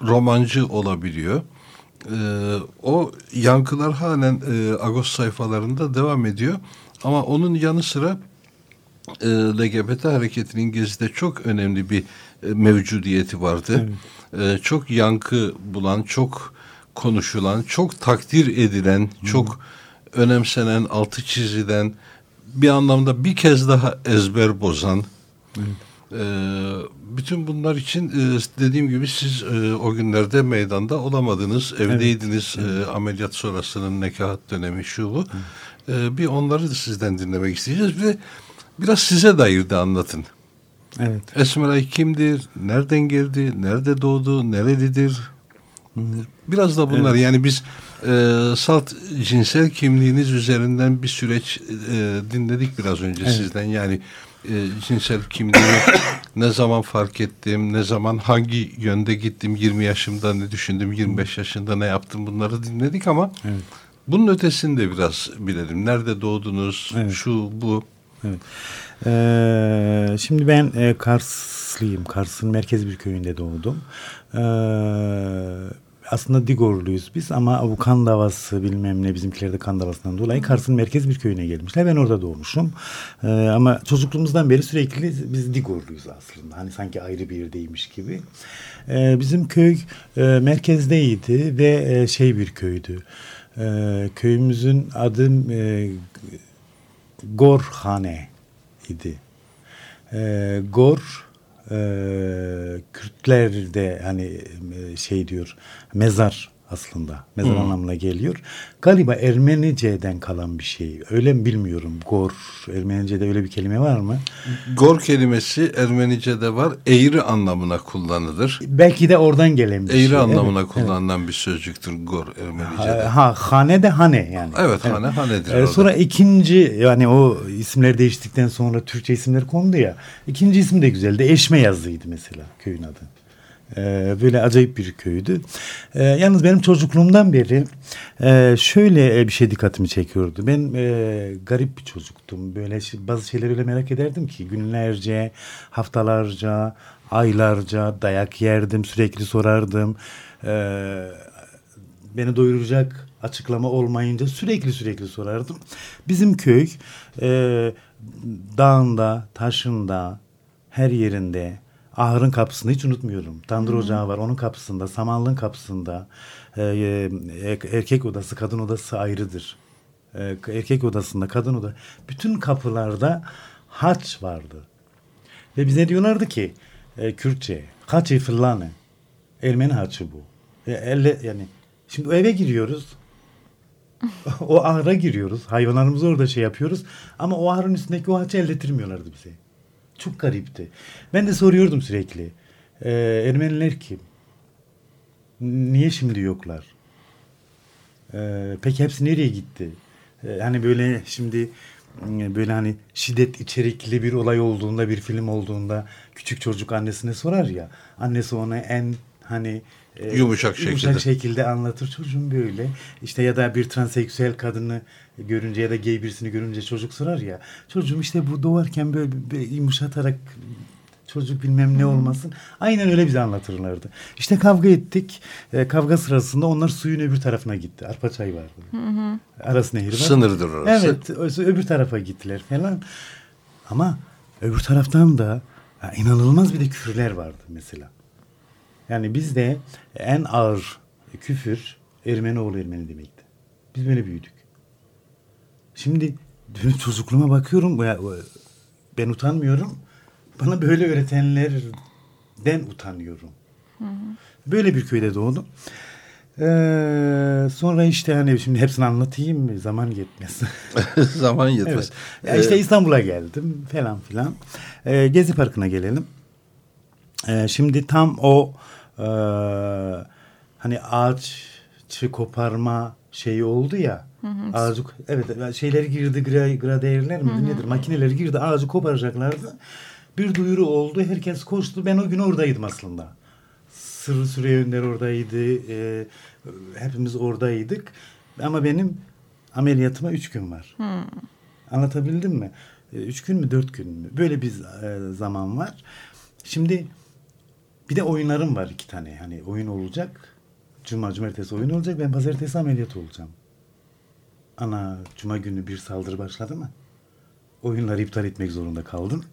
romancı olabiliyor. E, o yankılar halen e, Agos sayfalarında devam ediyor. Ama onun yanı sıra e, LGBT hareketinin gezide çok önemli bir e, mevcudiyeti vardı. E, çok yankı bulan, çok konuşulan, çok takdir edilen, çok önemsenen, altı çizilen, bir anlamda bir kez daha ezber bozan. E, bütün bunlar için e, dediğim gibi siz e, o günlerde meydanda olamadınız, evdeydiniz. E, ameliyat sonrasının nekahat dönemi şu bu. E, bir onları da sizden dinlemek isteyeceğiz ve biraz size dair de anlatın. Evet. Esmeray kimdir? Nereden geldi? Nerede doğdu? Nerelidir? Biraz da bunlar yani biz e, salt cinsel kimliğiniz üzerinden bir süreç e, dinledik biraz önce Evet. sizden. Yani e, cinsel kimliğimi ne zaman fark ettim, ne zaman hangi yönde gittim, 20 yaşımda ne düşündüm, 25 yaşında ne yaptım bunları dinledik ama Evet. bunun ötesini de biraz bilelim. Nerede doğdunuz, Evet. şu bu. Evet. Ee, şimdi ben e, Karslıyım. Kars'ın merkez bir köyünde doğdum. Ee, aslında Digorluyuz biz ama bu kan davası bilmem ne bizimkiler de kan davasından dolayı Kars'ın merkez bir köyüne gelmişler. Ben orada doğmuşum. Ee, ama çocukluğumuzdan beri sürekli biz Digorluyuz aslında. Hani sanki ayrı bir yerdeymiş gibi. Ee, bizim köy e, merkezdeydi ve e, şey bir köydü. Ee, köyümüzün adı e, Gorhane idi. Ee, Gor Kürtler de hani şey diyor mezar aslında. Mezar Hmm. anlamına geliyor. Galiba Ermenice'den kalan bir şey. Öyle mi bilmiyorum. Gor Ermenice'de öyle bir kelime var mı? Gor kelimesi Ermenice'de var. Eğri anlamına kullanılır. Belki de oradan gelen bir Eğri şey. anlamına Evet, kullanılan bir sözcüktür gor Ermenice'de. Ha, ha hane de hane yani. Evet, hane hanedir Ee, orada. sonra ikinci yani o isimler değiştikten sonra Türkçe isimler kondu ya. İkinci isim de güzeldi. Eşme yazıydı mesela köyün adı. Ee, böyle acayip bir köydü. Ee, yalnız benim çocukluğumdan beri e, şöyle bir şey dikkatimi çekiyordu. Ben e, garip bir çocuktum. Böyle bazı şeyleri öyle merak ederdim ki günlerce, haftalarca, aylarca dayak yerdim, sürekli sorardım. Ee, beni doyuracak açıklama olmayınca sürekli sürekli sorardım. Bizim köy e, dağında, taşında, her yerinde ahırın kapısını hiç unutmuyorum. Tandır ocağı var onun kapısında, samanlığın kapısında. E, e, erkek odası, kadın odası ayrıdır. E, erkek odasında, kadın oda. Bütün kapılarda haç vardı. Ve bize diyorlardı ki e, Kürtçe, haçı fırlanı. Ermeni haçı bu. E, elle, yani şimdi eve giriyoruz. o ahıra giriyoruz. Hayvanlarımızı orada şey yapıyoruz. Ama o ahırın üstündeki o haçı elletirmiyorlardı bize. Çok garipti. Ben de soruyordum sürekli. E, Ermeniler kim? Niye şimdi yoklar? E, peki hepsi nereye gitti? E, hani böyle şimdi e, böyle hani şiddet içerikli bir olay olduğunda bir film olduğunda küçük çocuk annesine sorar ya annesi ona en hani e, Yumuşak şekilde. şekilde anlatır çocuğum böyle işte ya da bir transseksüel kadını görünce ya da gay birisini görünce çocuk sorar ya çocuğum işte bu doğarken böyle, böyle yumuşatarak çocuk bilmem ne olmasın. Aynen öyle bize anlatırlardı. İşte kavga ettik. E, kavga sırasında onlar suyun öbür tarafına gitti. Arpa çay vardı. Arası nehri var. Sınırdır orası. Evet. Öbür tarafa gittiler falan. Ama öbür taraftan da ya, inanılmaz bir de küfürler vardı mesela. Yani bizde en ağır küfür Ermeni oğlu Ermeni demekti. Biz böyle büyüdük. Şimdi dönüp çocukluğuma bakıyorum. Ben utanmıyorum. Bana böyle öğretenlerden utanıyorum. Böyle bir köyde doğdum. Ee, sonra işte hani şimdi hepsini anlatayım mı? Zaman yetmez. Zaman yetmez. evet. Ya işte Ee, İstanbul'a geldim falan filan. Ee, Gezi Parkı'na gelelim. Ee, şimdi tam o e, hani ağaç koparma şeyi oldu ya. Ağacı evet şeyleri girdi gra, graderler mi nedir makineleri girdi ağacı koparacaklardı. Bir duyuru oldu herkes koştu ben o gün oradaydım aslında. Sırrı Süreyya Önder oradaydı. E, hepimiz oradaydık. Ama benim ameliyatıma üç gün var. Hmm. Anlatabildim mi? E, üç gün mü dört gün mü? Böyle bir e, zaman var. Şimdi bir de oyunlarım var iki tane. Hani oyun olacak. Cuma, cumartesi oyun olacak. Ben pazartesi ameliyat olacağım. Ana cuma günü bir saldırı başladı mı? Oyunları iptal etmek zorunda kaldım.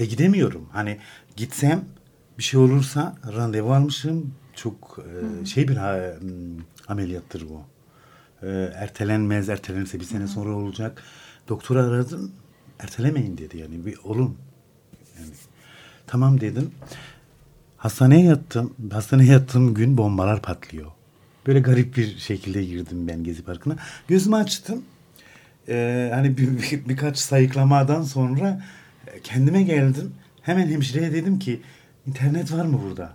Ve gidemiyorum. Hani gitsem bir şey olursa randevu almışım. Çok e, şey bir ha, m, ameliyattır bu. E, ertelenmez. Ertelenirse bir sene sonra olacak. Doktoru aradım. Ertelemeyin dedi yani. Bir olun. Yani, tamam dedim. Hastaneye yattım. Hastaneye yattığım gün bombalar patlıyor. Böyle garip bir şekilde girdim ben Gezi Parkı'na. Gözümü açtım. Ee, hani bir, bir- birkaç sayıklamadan sonra kendime geldim. Hemen hemşireye dedim ki internet var mı burada?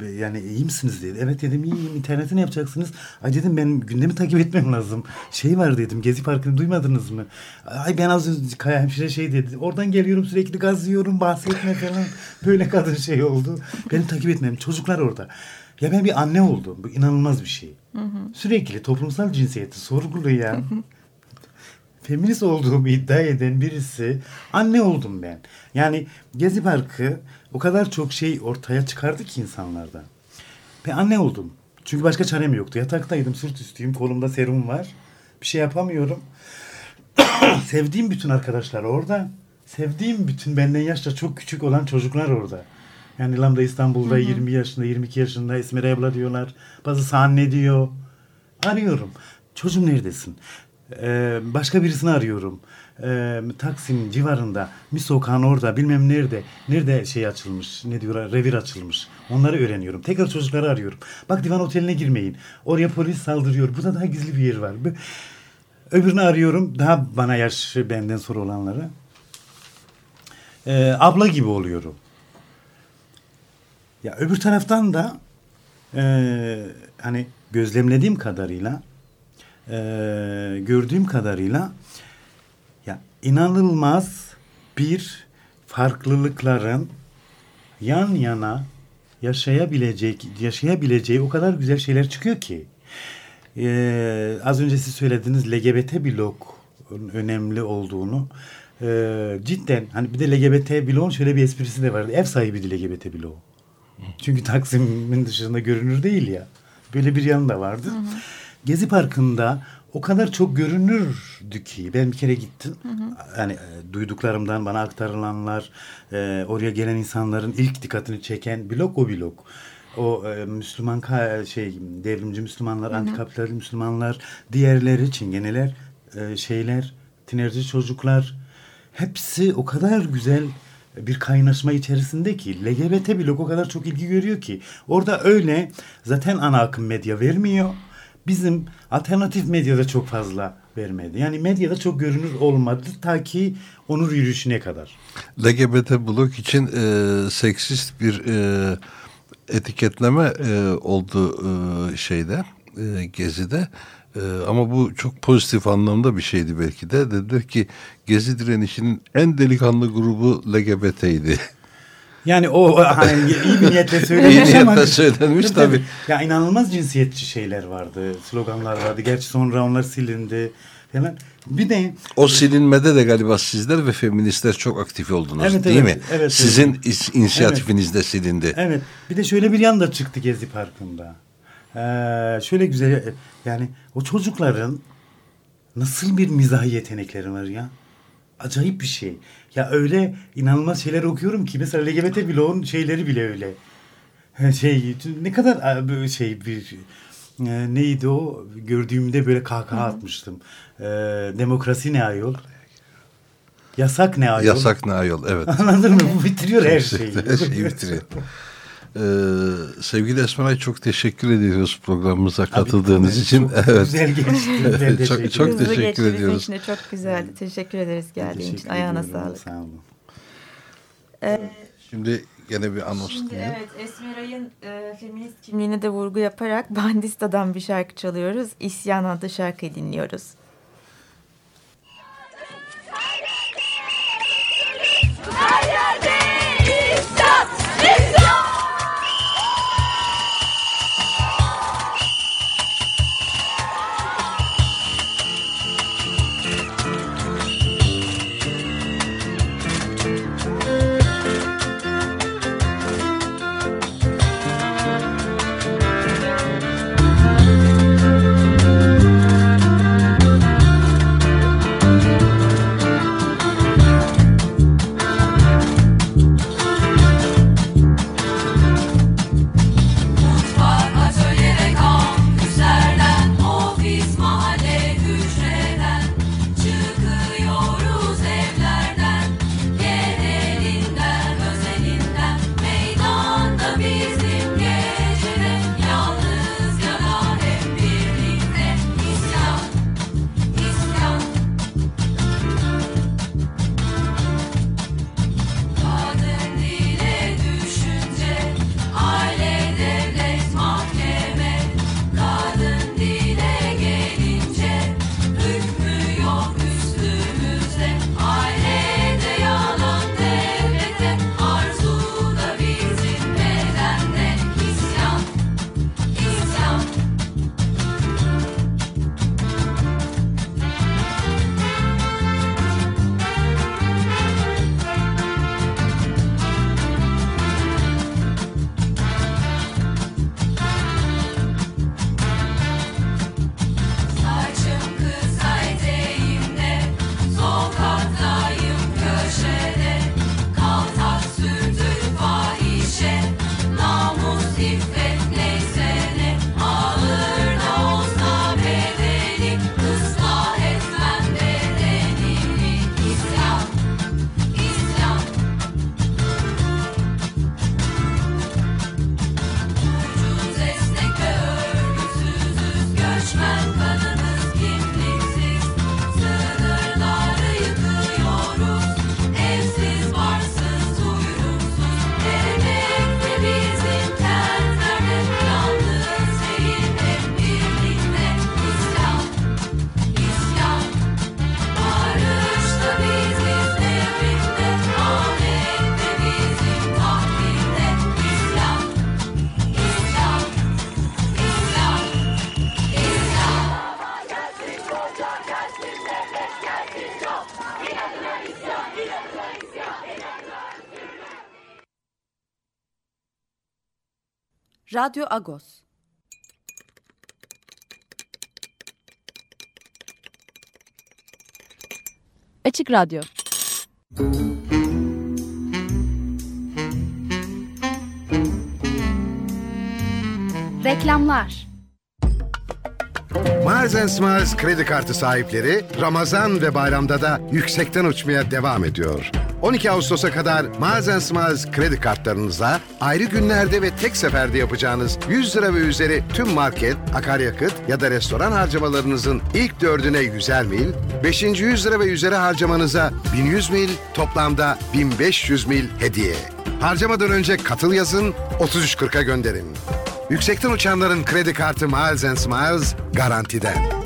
E, Yani iyi misiniz dedi. Evet dedim iyiyim. İnterneti ne yapacaksınız? Ay dedim ben gündemi takip etmem lazım. Şey var dedim. Gezi Parkı'nı duymadınız mı? Ay ben az önce Kaya hemşire şey dedi. Oradan geliyorum sürekli gaz yiyorum bahsetme falan. Böyle kadın şey oldu. Beni takip etmem. Çocuklar orada. Ya ben bir anne oldum. Bu inanılmaz bir şey. Sürekli toplumsal cinsiyeti sorgulayan feminist olduğumu iddia eden birisi anne oldum ben. Yani Gezi Parkı o kadar çok şey ortaya çıkardı ki insanlardan. Ben anne oldum. Çünkü başka çarem yoktu. Yataktaydım, sırt üstüyüm, kolumda serum var. Bir şey yapamıyorum. Sevdiğim bütün arkadaşlar orada. Sevdiğim bütün benden yaşça çok küçük olan çocuklar orada. Yani Lambda İstanbul'da 20 yaşında, 22 yaşında Esmer abla diyorlar. Bazısı anne diyor. Arıyorum. Çocuğum neredesin? Ee, başka birisini arıyorum. Ee, Taksim civarında, bir sokağın orada, bilmem nerede. Nerede şey açılmış, ne diyorlar, revir açılmış. Onları öğreniyorum. Tekrar çocukları arıyorum. Bak divan oteline girmeyin. Oraya polis saldırıyor. Burada daha gizli bir yer var. Öbürünü arıyorum. Daha bana yaş benden sonra olanları. Ee, abla gibi oluyorum. Ya öbür taraftan da eee, hani gözlemlediğim kadarıyla eee, gördüğüm kadarıyla inanılmaz bir farklılıkların yan yana yaşayabilecek yaşayabileceği o kadar güzel şeyler çıkıyor ki. Eee, az önce siz söylediğiniz LGBT blok önemli olduğunu eee, cidden hani bir de LGBT bloğun şöyle bir esprisi de vardı. Ev sahibiydi LGBT bloğu. Çünkü Taksim'in dışında görünür değil ya. Böyle bir yanı da vardı. Gezi Parkı'nda o kadar çok görünürdü ki ben bir kere gittim. Yani e, duyduklarımdan bana aktarılanlar, e, oraya gelen insanların ilk dikkatini çeken blok o blok. O e, Müslüman şey devrimci Müslümanlar, antikapitalist Müslümanlar, diğerleri çingeneler, e, şeyler, tinerci çocuklar hepsi o kadar güzel bir kaynaşma içerisinde ki LGBT blok o kadar çok ilgi görüyor ki orada öyle zaten ana akım medya vermiyor. Bizim alternatif medyada çok fazla vermedi. Yani medyada çok görünür olmadı ta ki onur yürüyüşüne kadar. LGBT blok için e, seksist bir e, etiketleme e, oldu e, şeyde e, Gezi'de. E, ama bu çok pozitif anlamda bir şeydi belki de. Dediler ki Gezi direnişinin en delikanlı grubu LGBT'ydi. Yani o hani iyi bir niyetle İyi söylenmiş ama. niyetle söylenmiş tabii. Ya inanılmaz cinsiyetçi şeyler vardı, sloganlar vardı. Gerçi sonra onlar silindi falan. Bir de O silinmede de galiba sizler ve feministler çok aktif oldunuz Evet, değil evet, mi? evet, Sizin evet. is- inisiyatifinizde silindi. Evet. Bir de şöyle bir yan da çıktı Gezi Parkı'nda. Ee, şöyle güzel yani o çocukların nasıl bir mizah yetenekleri var ya. Acayip bir şey. Ya öyle inanılmaz şeyler okuyorum ki mesela LGBT bloğun şeyleri bile öyle. Şey ne kadar e, böyle şey bir e, neydi o gördüğümde böyle kahkaha atmıştım. Ee, demokrasi ne ayol? Yasak ne ayol? Yasak ne ayol evet. Anladın mı? Bu bitiriyor her şeyi. Her şeyi bitiriyor. Ee, sevgili Esmeray çok teşekkür ediyoruz programımıza katıldığınız Abi, için. çok evet. güzel geçti. Çok çok Hızlı teşekkür ediyoruz. için de çok güzeldi. Teşekkür ederiz geldiğin için. Ayağına sağlık. Sağ olun. Şimdi gene bir anons Şimdi dinleyelim. evet Esmeray'ın e, feminist kimliğine de vurgu yaparak Bandista'dan bir şarkı çalıyoruz. İsyan adlı şarkıyı dinliyoruz. Radyo Agos. Açık Radyo. Reklamlar. Miles Smiles kredi kartı sahipleri Ramazan ve bayramda da yüksekten uçmaya devam ediyor. 12 Ağustos'a kadar Miles Smiles kredi kartlarınıza ayrı günlerde ve tek seferde yapacağınız 100 lira ve üzeri tüm market, akaryakıt ya da restoran harcamalarınızın ilk dördüne 100'er mil, 5. 100 lira ve üzeri harcamanıza 1100 mil, toplamda 1500 mil hediye. Harcamadan önce katıl yazın, 33.40'a gönderin. Yüksekten uçanların kredi kartı Miles Smiles garantiden.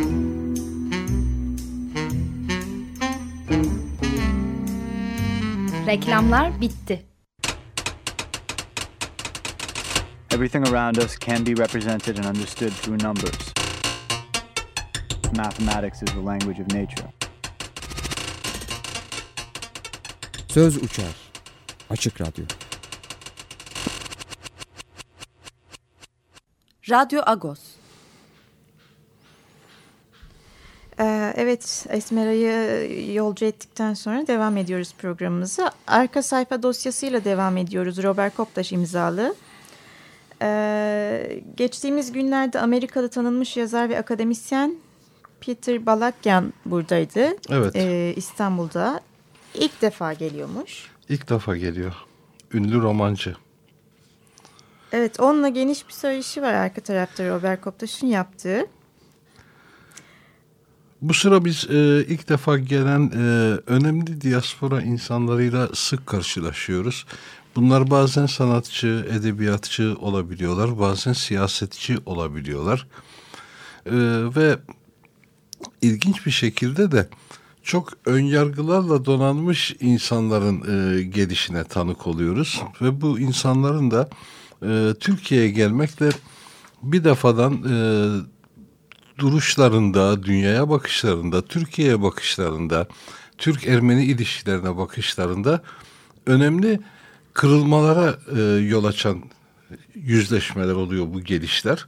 Reklamlar bitti. Everything around us can be represented and understood through numbers. Mathematics is the language of nature. Söz uçar. Açık Radyo. Radyo Agos. Ee, Evet, Esmera'yı yolcu ettikten sonra devam ediyoruz programımıza. Arka sayfa dosyasıyla devam ediyoruz. Robert Koptaş imzalı. Ee, geçtiğimiz günlerde Amerikalı tanınmış yazar ve akademisyen Peter Balakyan buradaydı. Evet. Ee, İstanbul'da. İlk defa geliyormuş. İlk defa geliyor. Ünlü romancı. Evet, onunla geniş bir söyleşi var arka tarafta Robert Koptaş'ın yaptığı. Bu sıra biz e, ilk defa gelen e, önemli diaspora insanlarıyla sık karşılaşıyoruz. Bunlar bazen sanatçı, edebiyatçı olabiliyorlar, bazen siyasetçi olabiliyorlar. E, ve ilginç bir şekilde de çok önyargılarla donanmış insanların e, gelişine tanık oluyoruz. Ve bu insanların da e, Türkiye'ye gelmekle bir defadan e, duruşlarında, dünyaya bakışlarında, Türkiye'ye bakışlarında, Türk-Ermeni ilişkilerine bakışlarında önemli kırılmalara e, yol açan yüzleşmeler oluyor bu gelişler.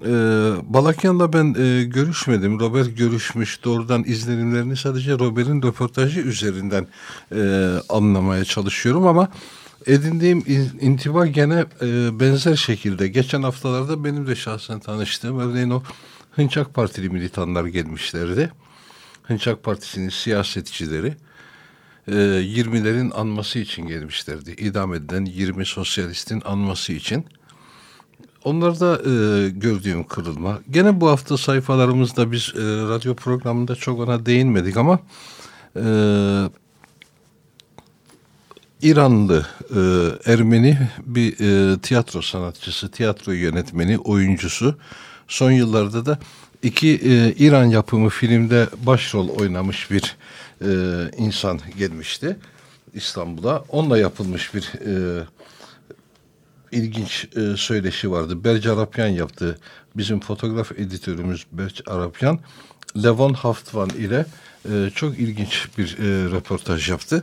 E, Balakyan'la ben e, görüşmedim. Robert görüşmüş. Doğrudan izlenimlerini sadece Robert'in röportajı üzerinden e, anlamaya çalışıyorum ama edindiğim in- intiba gene e, benzer şekilde. Geçen haftalarda benim de şahsen tanıştığım örneğin o Hınçak Partili militanlar gelmişlerdi. Hınçak Partisi'nin siyasetçileri e, 20'lerin anması için gelmişlerdi. İdam edilen 20 sosyalistin anması için. Onlarda e, gördüğüm kırılma. Gene bu hafta sayfalarımızda biz e, radyo programında çok ona değinmedik ama e, İranlı e, Ermeni bir e, tiyatro sanatçısı, tiyatro yönetmeni, oyuncusu. Son yıllarda da iki e, İran yapımı filmde başrol oynamış bir e, insan gelmişti İstanbul'a. Onunla yapılmış bir e, ilginç e, söyleşi vardı. Berç Arapyan yaptı. Bizim fotoğraf editörümüz Berç Arapyan, Levon Haftvan ile e, çok ilginç bir e, röportaj yaptı.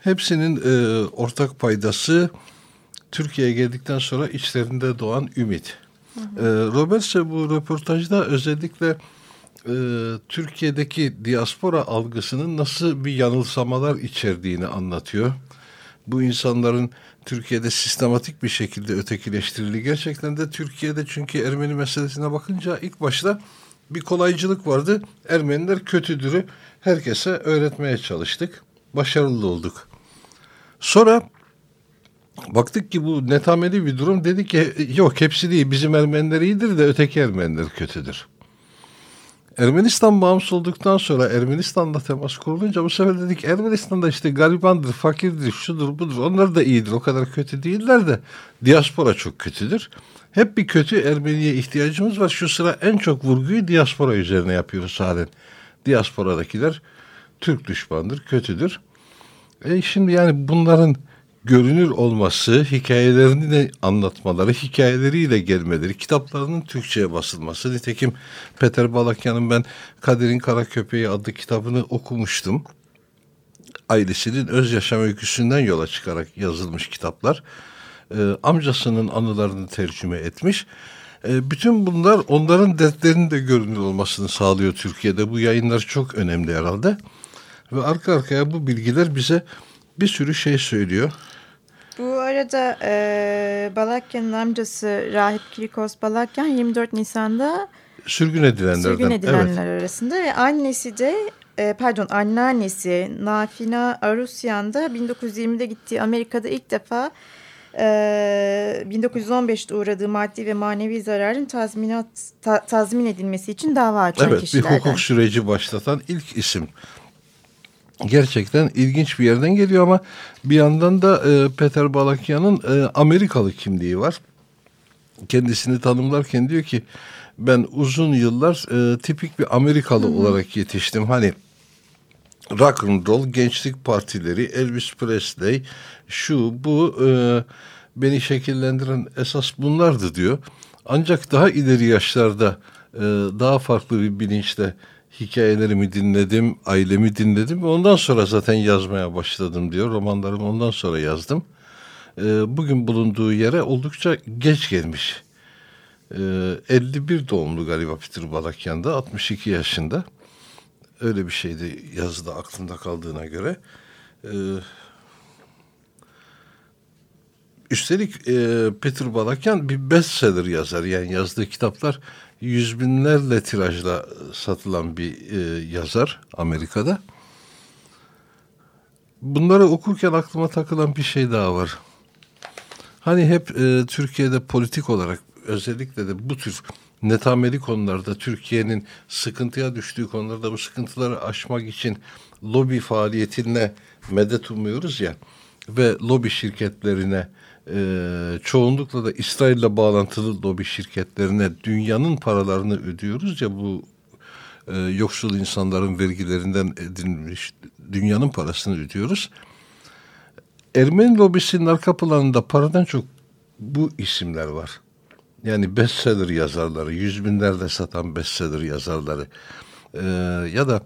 Hepsinin e, ortak paydası Türkiye'ye geldikten sonra içlerinde doğan ümit. E, Robert ise bu röportajda özellikle e, Türkiye'deki diaspora algısının nasıl bir yanılsamalar içerdiğini anlatıyor. Bu insanların Türkiye'de sistematik bir şekilde ötekileştirildiği gerçekten de Türkiye'de çünkü Ermeni meselesine bakınca ilk başta bir kolaycılık vardı. Ermeniler kötüdürü herkese öğretmeye çalıştık. Başarılı olduk. Sonra baktık ki bu netameli bir durum. Dedik ki yok hepsi değil bizim Ermeniler iyidir de öteki Ermeniler kötüdür. Ermenistan bağımsız olduktan sonra Ermenistan'la temas kurulunca bu sefer dedik Ermenistan'da işte garibandır, fakirdir, şudur budur. Onlar da iyidir. O kadar kötü değiller de diaspora çok kötüdür. Hep bir kötü Ermeniye ihtiyacımız var. Şu sıra en çok vurguyu diaspora üzerine yapıyoruz halen. Diasporadakiler Türk düşmandır, kötüdür. E şimdi yani bunların görünür olması, hikayelerini de anlatmaları, hikayeleriyle gelmeleri, kitaplarının Türkçe'ye basılması. Nitekim Peter Balakyan'ın ben Kadir'in Kara Köpeği adlı kitabını okumuştum. Ailesinin öz yaşam öyküsünden yola çıkarak yazılmış kitaplar. Ee, amcasının anılarını tercüme etmiş. Ee, bütün bunlar onların dertlerinin de görünür olmasını sağlıyor Türkiye'de. Bu yayınlar çok önemli herhalde. Ve arka arkaya bu bilgiler bize bir sürü şey söylüyor. Bu arada e, Balakyan'ın amcası Rahip Kirikos Balakyan 24 Nisan'da Sürgün edilenlerden. sürgün edilenler evet. arasında ve annesi de e, pardon anneannesi Nafina Arusyan'da 1920'de gittiği Amerika'da ilk defa e, 1915'te uğradığı maddi ve manevi zararın tazminat ta- tazmin edilmesi için dava açan Evet bir kişilerden. hukuk süreci başlatan ilk isim. Gerçekten ilginç bir yerden geliyor ama bir yandan da e, Peter Balakyan'ın e, Amerikalı kimliği var. Kendisini tanımlarken diyor ki ben uzun yıllar e, tipik bir Amerikalı olarak yetiştim. Hani rock and roll, gençlik partileri, Elvis Presley, şu bu e, beni şekillendiren esas bunlardı diyor. Ancak daha ileri yaşlarda e, daha farklı bir bilinçle hikayelerimi dinledim, ailemi dinledim ondan sonra zaten yazmaya başladım diyor. Romanlarımı ondan sonra yazdım. E, bugün bulunduğu yere oldukça geç gelmiş. E, 51 doğumlu galiba Peter Balakyan'da, 62 yaşında. Öyle bir şeydi yazıda aklımda kaldığına göre. Ee, üstelik e, Peter Balakyan bir bestseller yazar. Yani yazdığı kitaplar yüz binlerle tirajla satılan bir e, yazar Amerika'da. Bunları okurken aklıma takılan bir şey daha var. Hani hep e, Türkiye'de politik olarak özellikle de bu tür netameli konularda Türkiye'nin sıkıntıya düştüğü konularda bu sıkıntıları aşmak için lobi faaliyetine medet umuyoruz ya ve lobi şirketlerine e, çoğunlukla da İsrail'le bağlantılı lobi şirketlerine dünyanın paralarını ödüyoruz ya bu e, yoksul insanların vergilerinden edinmiş dünyanın parasını ödüyoruz. Ermeni lobisinin arka planında paradan çok bu isimler var. Yani bestseller yazarları, yüz binlerle satan bestseller yazarları ee, ya da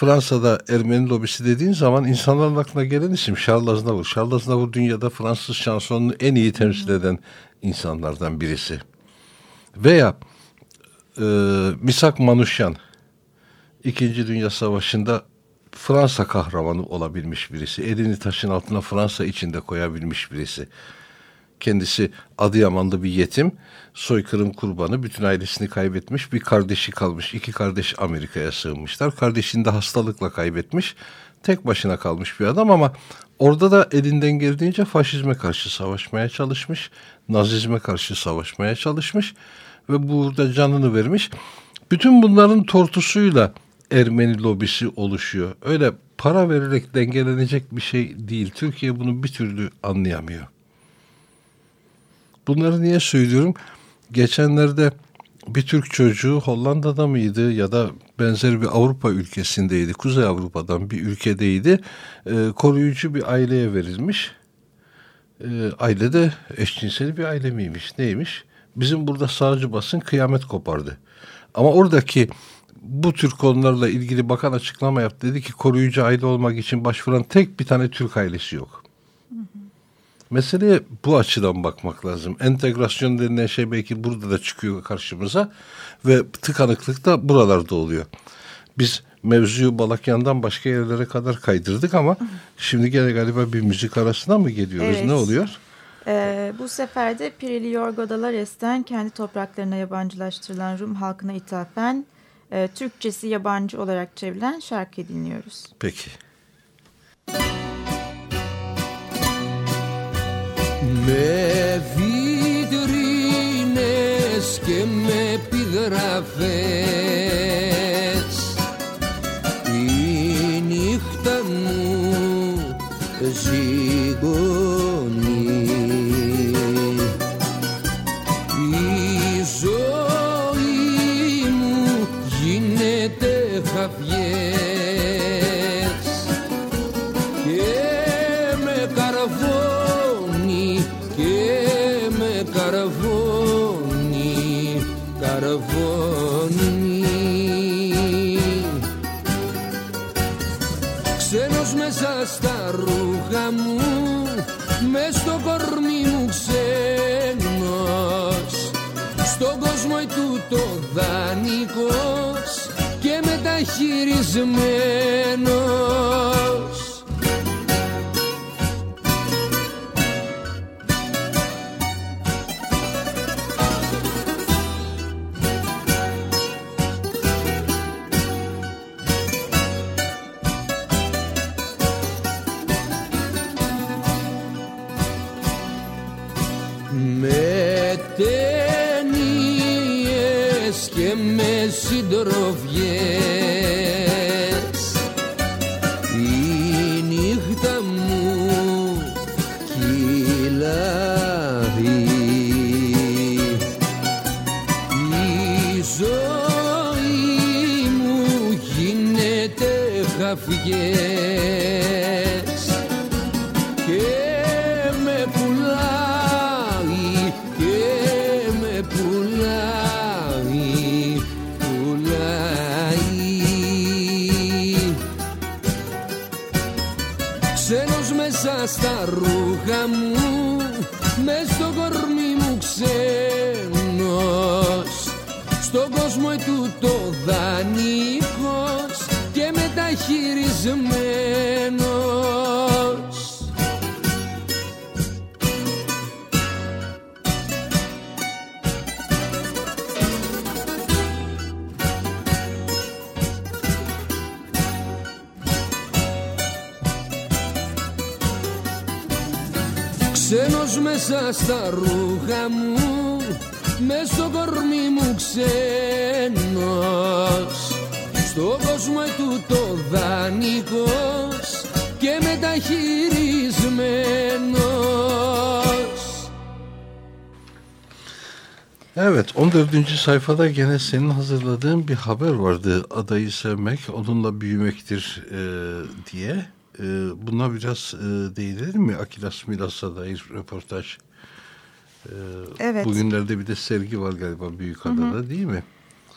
Fransa'da Ermeni lobisi dediğin zaman insanların aklına gelen isim Charles Aznavour. Charles Aznavour dünyada Fransız şansonunu en iyi temsil eden insanlardan birisi. Veya e, Misak Manuşyan İkinci Dünya Savaşı'nda Fransa kahramanı olabilmiş birisi. Elini taşın altına Fransa içinde koyabilmiş birisi. Kendisi Adıyamanlı bir yetim, soykırım kurbanı, bütün ailesini kaybetmiş, bir kardeşi kalmış. İki kardeş Amerika'ya sığınmışlar. Kardeşini de hastalıkla kaybetmiş. Tek başına kalmış bir adam ama orada da elinden geldiğince faşizme karşı savaşmaya çalışmış. Nazizme karşı savaşmaya çalışmış ve burada canını vermiş. Bütün bunların tortusuyla Ermeni lobisi oluşuyor. Öyle para vererek dengelenecek bir şey değil. Türkiye bunu bir türlü anlayamıyor. Bunları niye söylüyorum? Geçenlerde bir Türk çocuğu Hollanda'da mıydı ya da benzer bir Avrupa ülkesindeydi. Kuzey Avrupa'dan bir ülkedeydi. Ee, koruyucu bir aileye verilmiş. Ee, aile de eşcinsel bir aile miymiş? Neymiş? Bizim burada sağcı basın kıyamet kopardı. Ama oradaki bu tür konularla ilgili bakan açıklama yaptı. Dedi ki koruyucu aile olmak için başvuran tek bir tane Türk ailesi yok. Meseleye bu açıdan bakmak lazım. Entegrasyon denilen şey belki burada da çıkıyor karşımıza ve tıkanıklık da buralarda oluyor. Biz mevzuyu Balakyan'dan başka yerlere kadar kaydırdık ama şimdi gene galiba bir müzik arasına mı geliyoruz? Evet. Ne oluyor? Ee, bu sefer de Pirili Yorgo Dalares'ten kendi topraklarına yabancılaştırılan Rum halkına ithafen e, Türkçesi yabancı olarak çevrilen şarkıyı dinliyoruz. Peki. Με βιτρίνες και με επιγραφές διαχειρισμένος. Χαφιές και με πουλάει και με πουλάει πουλάει. Ξένος μέσα στα ρούχα μου μες στο κορμί μου ξένος. Στον κόσμο τούτο δανεικός μέσα στα ρούχα μου μες στο κορμί μου ξένος στον κόσμο τούτο δανεικός και μεταχειρισμένος Evet 14. sayfada gene senin hazırladığın bir haber vardı. Adayı sevmek onunla büyümektir e, diye. E, buna biraz e, değinelim mi? Akilas Milas'a dair röportaj. E, Evet. Bugünlerde bir de sergi var galiba Büyükada'da Hı hı. değil mi?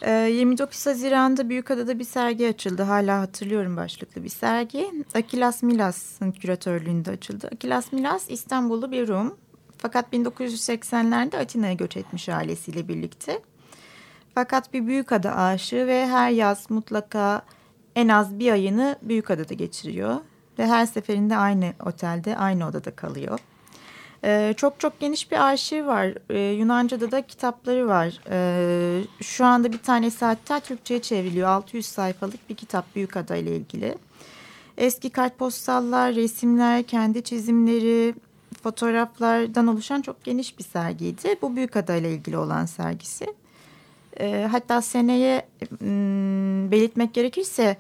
Ee, 29 Haziran'da Büyükada'da bir sergi açıldı. Hala hatırlıyorum başlıklı bir sergi. Akilas Milas'ın küratörlüğünde açıldı. Akilas Milas İstanbullu bir Rum. Fakat 1980'lerde Atina'ya göç etmiş ailesiyle birlikte. Fakat bir Büyükada aşığı ve her yaz mutlaka en az bir ayını Büyükada'da geçiriyor. Ve her seferinde aynı otelde, aynı odada kalıyor. Ee, çok çok geniş bir arşiv var. Ee, Yunanca'da da kitapları var. Ee, şu anda bir tanesi hatta Türkçe'ye çevriliyor. 600 sayfalık bir kitap Büyükada ile ilgili. Eski kartpostallar, resimler, kendi çizimleri, fotoğraflardan oluşan çok geniş bir sergiydi. Bu Büyükada ile ilgili olan sergisi. Ee, hatta seneye m, belirtmek gerekirse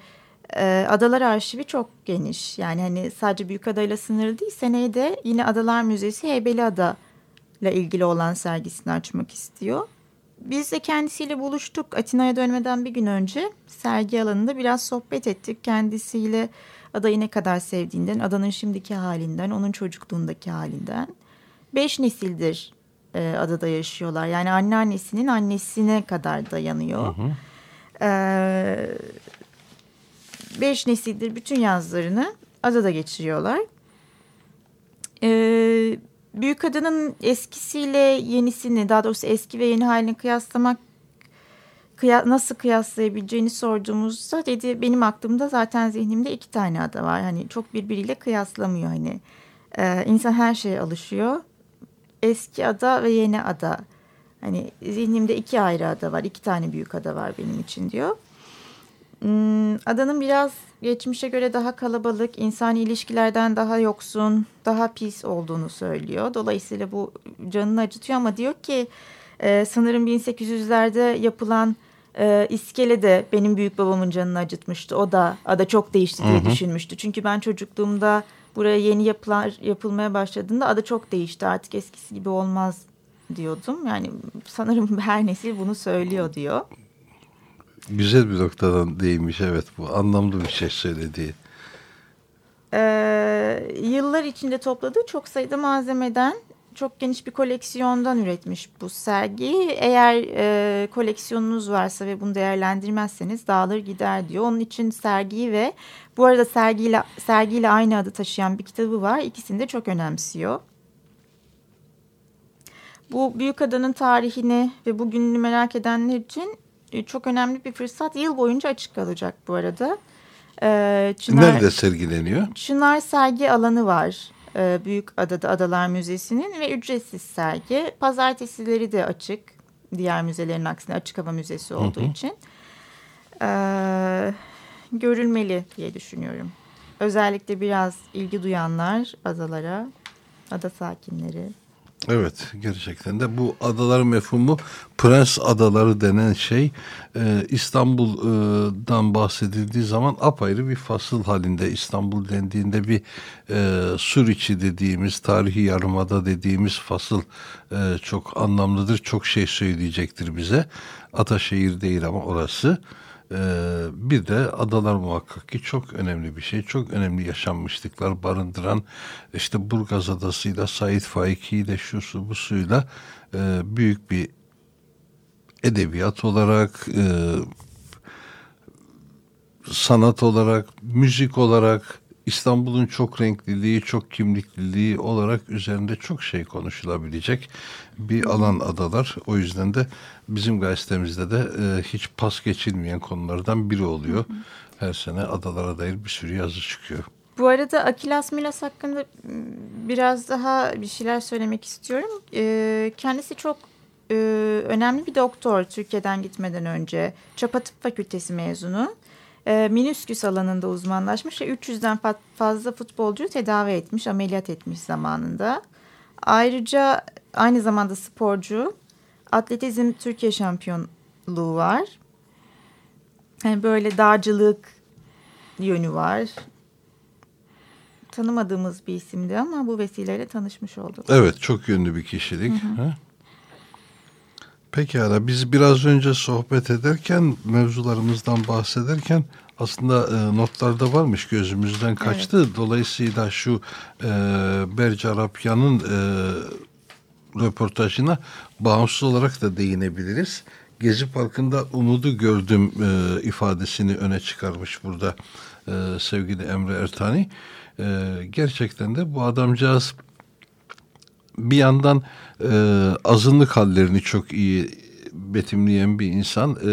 e, adalar arşivi çok geniş. Yani hani sadece Büyükada'yla sınırlı değil. Seneye de yine Adalar Müzesi Heybeliada ile ilgili olan sergisini açmak istiyor. Biz de kendisiyle buluştuk. Atina'ya dönmeden bir gün önce sergi alanında biraz sohbet ettik. Kendisiyle adayı ne kadar sevdiğinden, adanın şimdiki halinden, onun çocukluğundaki halinden. Beş nesildir e, adada yaşıyorlar. Yani anneannesinin annesine kadar dayanıyor. Ee, beş nesildir bütün yazlarını adada geçiriyorlar. Ee, Büyük Adanın eskisiyle yenisini daha doğrusu eski ve yeni halini kıyaslamak kıya- nasıl kıyaslayabileceğini sorduğumuzda dedi benim aklımda zaten zihnimde iki tane ada var. Hani çok birbiriyle kıyaslamıyor hani. Ee, insan her şeye alışıyor. Eski ada ve yeni ada. Hani zihnimde iki ayrı ada var. iki tane büyük ada var benim için diyor. Hmm, Adanın biraz geçmişe göre daha kalabalık, insani ilişkilerden daha yoksun, daha pis olduğunu söylüyor. Dolayısıyla bu canını acıtıyor ama diyor ki e, sanırım 1800'lerde yapılan e, iskele de benim büyük babamın canını acıtmıştı. O da ada çok değişti diye Hı hı. düşünmüştü. Çünkü ben çocukluğumda buraya yeni yapılar yapılmaya başladığında ada çok değişti. Artık eskisi gibi olmaz diyordum. Yani sanırım her nesil bunu söylüyor diyor. Güzel bir noktadan değinmiş evet bu anlamlı bir şey söylediği. Ee, yıllar içinde topladığı çok sayıda malzemeden çok geniş bir koleksiyondan üretmiş bu sergiyi. Eğer e, koleksiyonunuz varsa ve bunu değerlendirmezseniz dağılır gider diyor. Onun için sergiyi ve bu arada sergiyle sergiyle aynı adı taşıyan bir kitabı var. İkisini de çok önemsiyor. Bu büyük adanın tarihini ve bugününü merak edenler için çok önemli bir fırsat. Yıl boyunca açık kalacak bu arada. Ee, Çınar- Nerede sergileniyor? Çınar sergi alanı var. Ee, Büyük Adada Adalar Müzesi'nin ve ücretsiz sergi. Pazartesileri de açık. Diğer müzelerin aksine açık hava müzesi olduğu Hı hı. için. Ee, görülmeli diye düşünüyorum. Özellikle biraz ilgi duyanlar adalara, ada sakinleri. Evet gerçekten de bu adalar mefhumu Prens Adaları denen şey e, İstanbul'dan bahsedildiği zaman apayrı bir fasıl halinde. İstanbul dendiğinde bir e, Suriçi dediğimiz tarihi yarımada dediğimiz fasıl e, çok anlamlıdır çok şey söyleyecektir bize. Ataşehir değil ama orası ee, bir de adalar muhakkak ki çok önemli bir şey. Çok önemli yaşanmışlıklar barındıran işte Burgaz Adası'yla Said Faik'iyle şu su bu suyla e, büyük bir edebiyat olarak e, sanat olarak müzik olarak İstanbul'un çok renkliliği, çok kimlikliliği olarak üzerinde çok şey konuşulabilecek bir alan adalar. O yüzden de bizim gazetemizde de e, hiç pas geçilmeyen konulardan biri oluyor. Her sene adalara dair bir sürü yazı çıkıyor. Bu arada Akilas Milas hakkında biraz daha bir şeyler söylemek istiyorum. Ee, kendisi çok e, önemli bir doktor Türkiye'den gitmeden önce. Çapa Tıp Fakültesi mezunu. E, minüsküs alanında uzmanlaşmış ve 300'den fa- fazla futbolcuyu tedavi etmiş, ameliyat etmiş zamanında. Ayrıca aynı zamanda sporcu. Atletizm Türkiye şampiyonluğu var. Yani böyle dağcılık yönü var tanımadığımız bir isimdi ama bu vesileyle tanışmış olduk. Evet çok yönlü bir kişilik. Hı hı. Pekala biz biraz önce sohbet ederken mevzularımızdan bahsederken aslında e, notlarda varmış gözümüzden kaçtı. Dolayısıyla şu e, Berce Arapyan'ın e, röportajına bağımsız olarak da değinebiliriz. Gezi Parkı'nda umudu gördüm e, ifadesini öne çıkarmış burada e, sevgili Emre Ertani. E, gerçekten de bu adamcağız bir yandan e, azınlık hallerini çok iyi betimleyen bir insan e,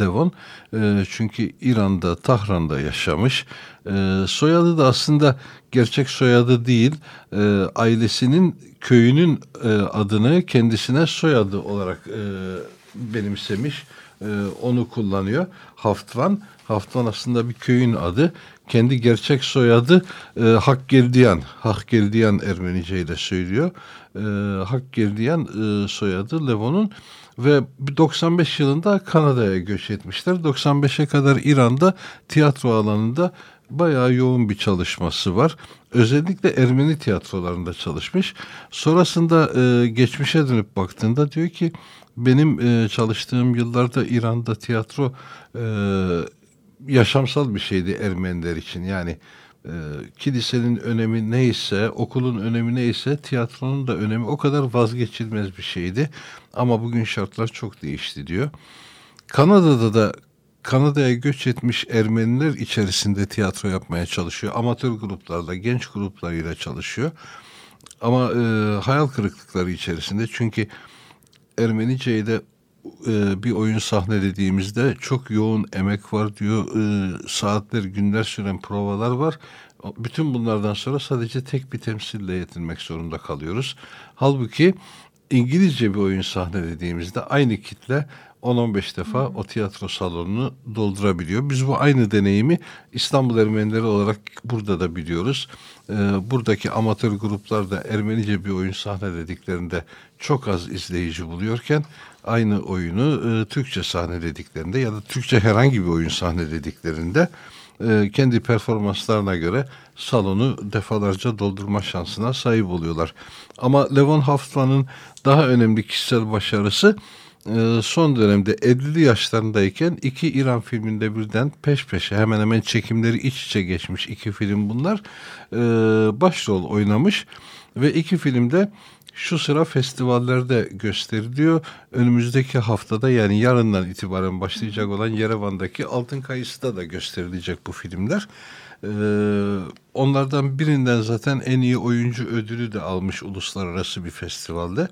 Levon. E, çünkü İran'da, Tahran'da yaşamış. E, soyadı da aslında gerçek soyadı değil. E, ailesinin köyünün e, adını kendisine soyadı olarak e, benimsemiş. E, onu kullanıyor. Haftvan. Haftvan aslında bir köyün adı. Kendi gerçek soyadı e, Hakgeldiyan. Hakgeldiyan Ermenice ile söylüyor. E, Hakgeldiyan e, soyadı Levon'un ve 95 yılında Kanada'ya göç etmişler. 95'e kadar İran'da tiyatro alanında bayağı yoğun bir çalışması var. Özellikle Ermeni tiyatrolarında çalışmış. Sonrasında e, geçmişe dönüp baktığında diyor ki benim e, çalıştığım yıllarda İran'da tiyatro e, yaşamsal bir şeydi Ermeniler için. Yani e, kilisenin önemi neyse, okulun önemi neyse tiyatronun da önemi o kadar vazgeçilmez bir şeydi. Ama bugün şartlar çok değişti diyor. Kanada'da da Kanada'ya göç etmiş Ermeniler içerisinde tiyatro yapmaya çalışıyor. Amatör gruplarla, genç gruplarıyla çalışıyor. Ama e, hayal kırıklıkları içerisinde çünkü Ermenice'de e, bir oyun sahnelediğimizde çok yoğun emek var diyor. E, saatler, günler süren provalar var. Bütün bunlardan sonra sadece tek bir temsille yetinmek zorunda kalıyoruz. Halbuki İngilizce bir oyun sahnelediğimizde aynı kitle 10-15 defa o tiyatro salonunu doldurabiliyor. Biz bu aynı deneyimi İstanbul Ermenileri olarak burada da biliyoruz. Ee, buradaki amatör gruplar da Ermenice bir oyun sahnelediklerinde çok az izleyici buluyorken aynı oyunu e, Türkçe sahnelediklerinde ya da Türkçe herhangi bir oyun sahnelediklerinde e, kendi performanslarına göre salonu defalarca doldurma şansına sahip oluyorlar. Ama Levon Haftman'ın daha önemli kişisel başarısı e, son dönemde 50'li yaşlarındayken iki İran filminde birden peş peşe hemen hemen çekimleri iç içe geçmiş iki film bunlar e, başrol oynamış ve iki filmde şu sıra festivallerde gösteriliyor. Önümüzdeki haftada yani yarından itibaren başlayacak olan Yerevan'daki Altın Kayısı'da da gösterilecek bu filmler. Ee, onlardan birinden zaten en iyi oyuncu ödülü de almış uluslararası bir festivalde.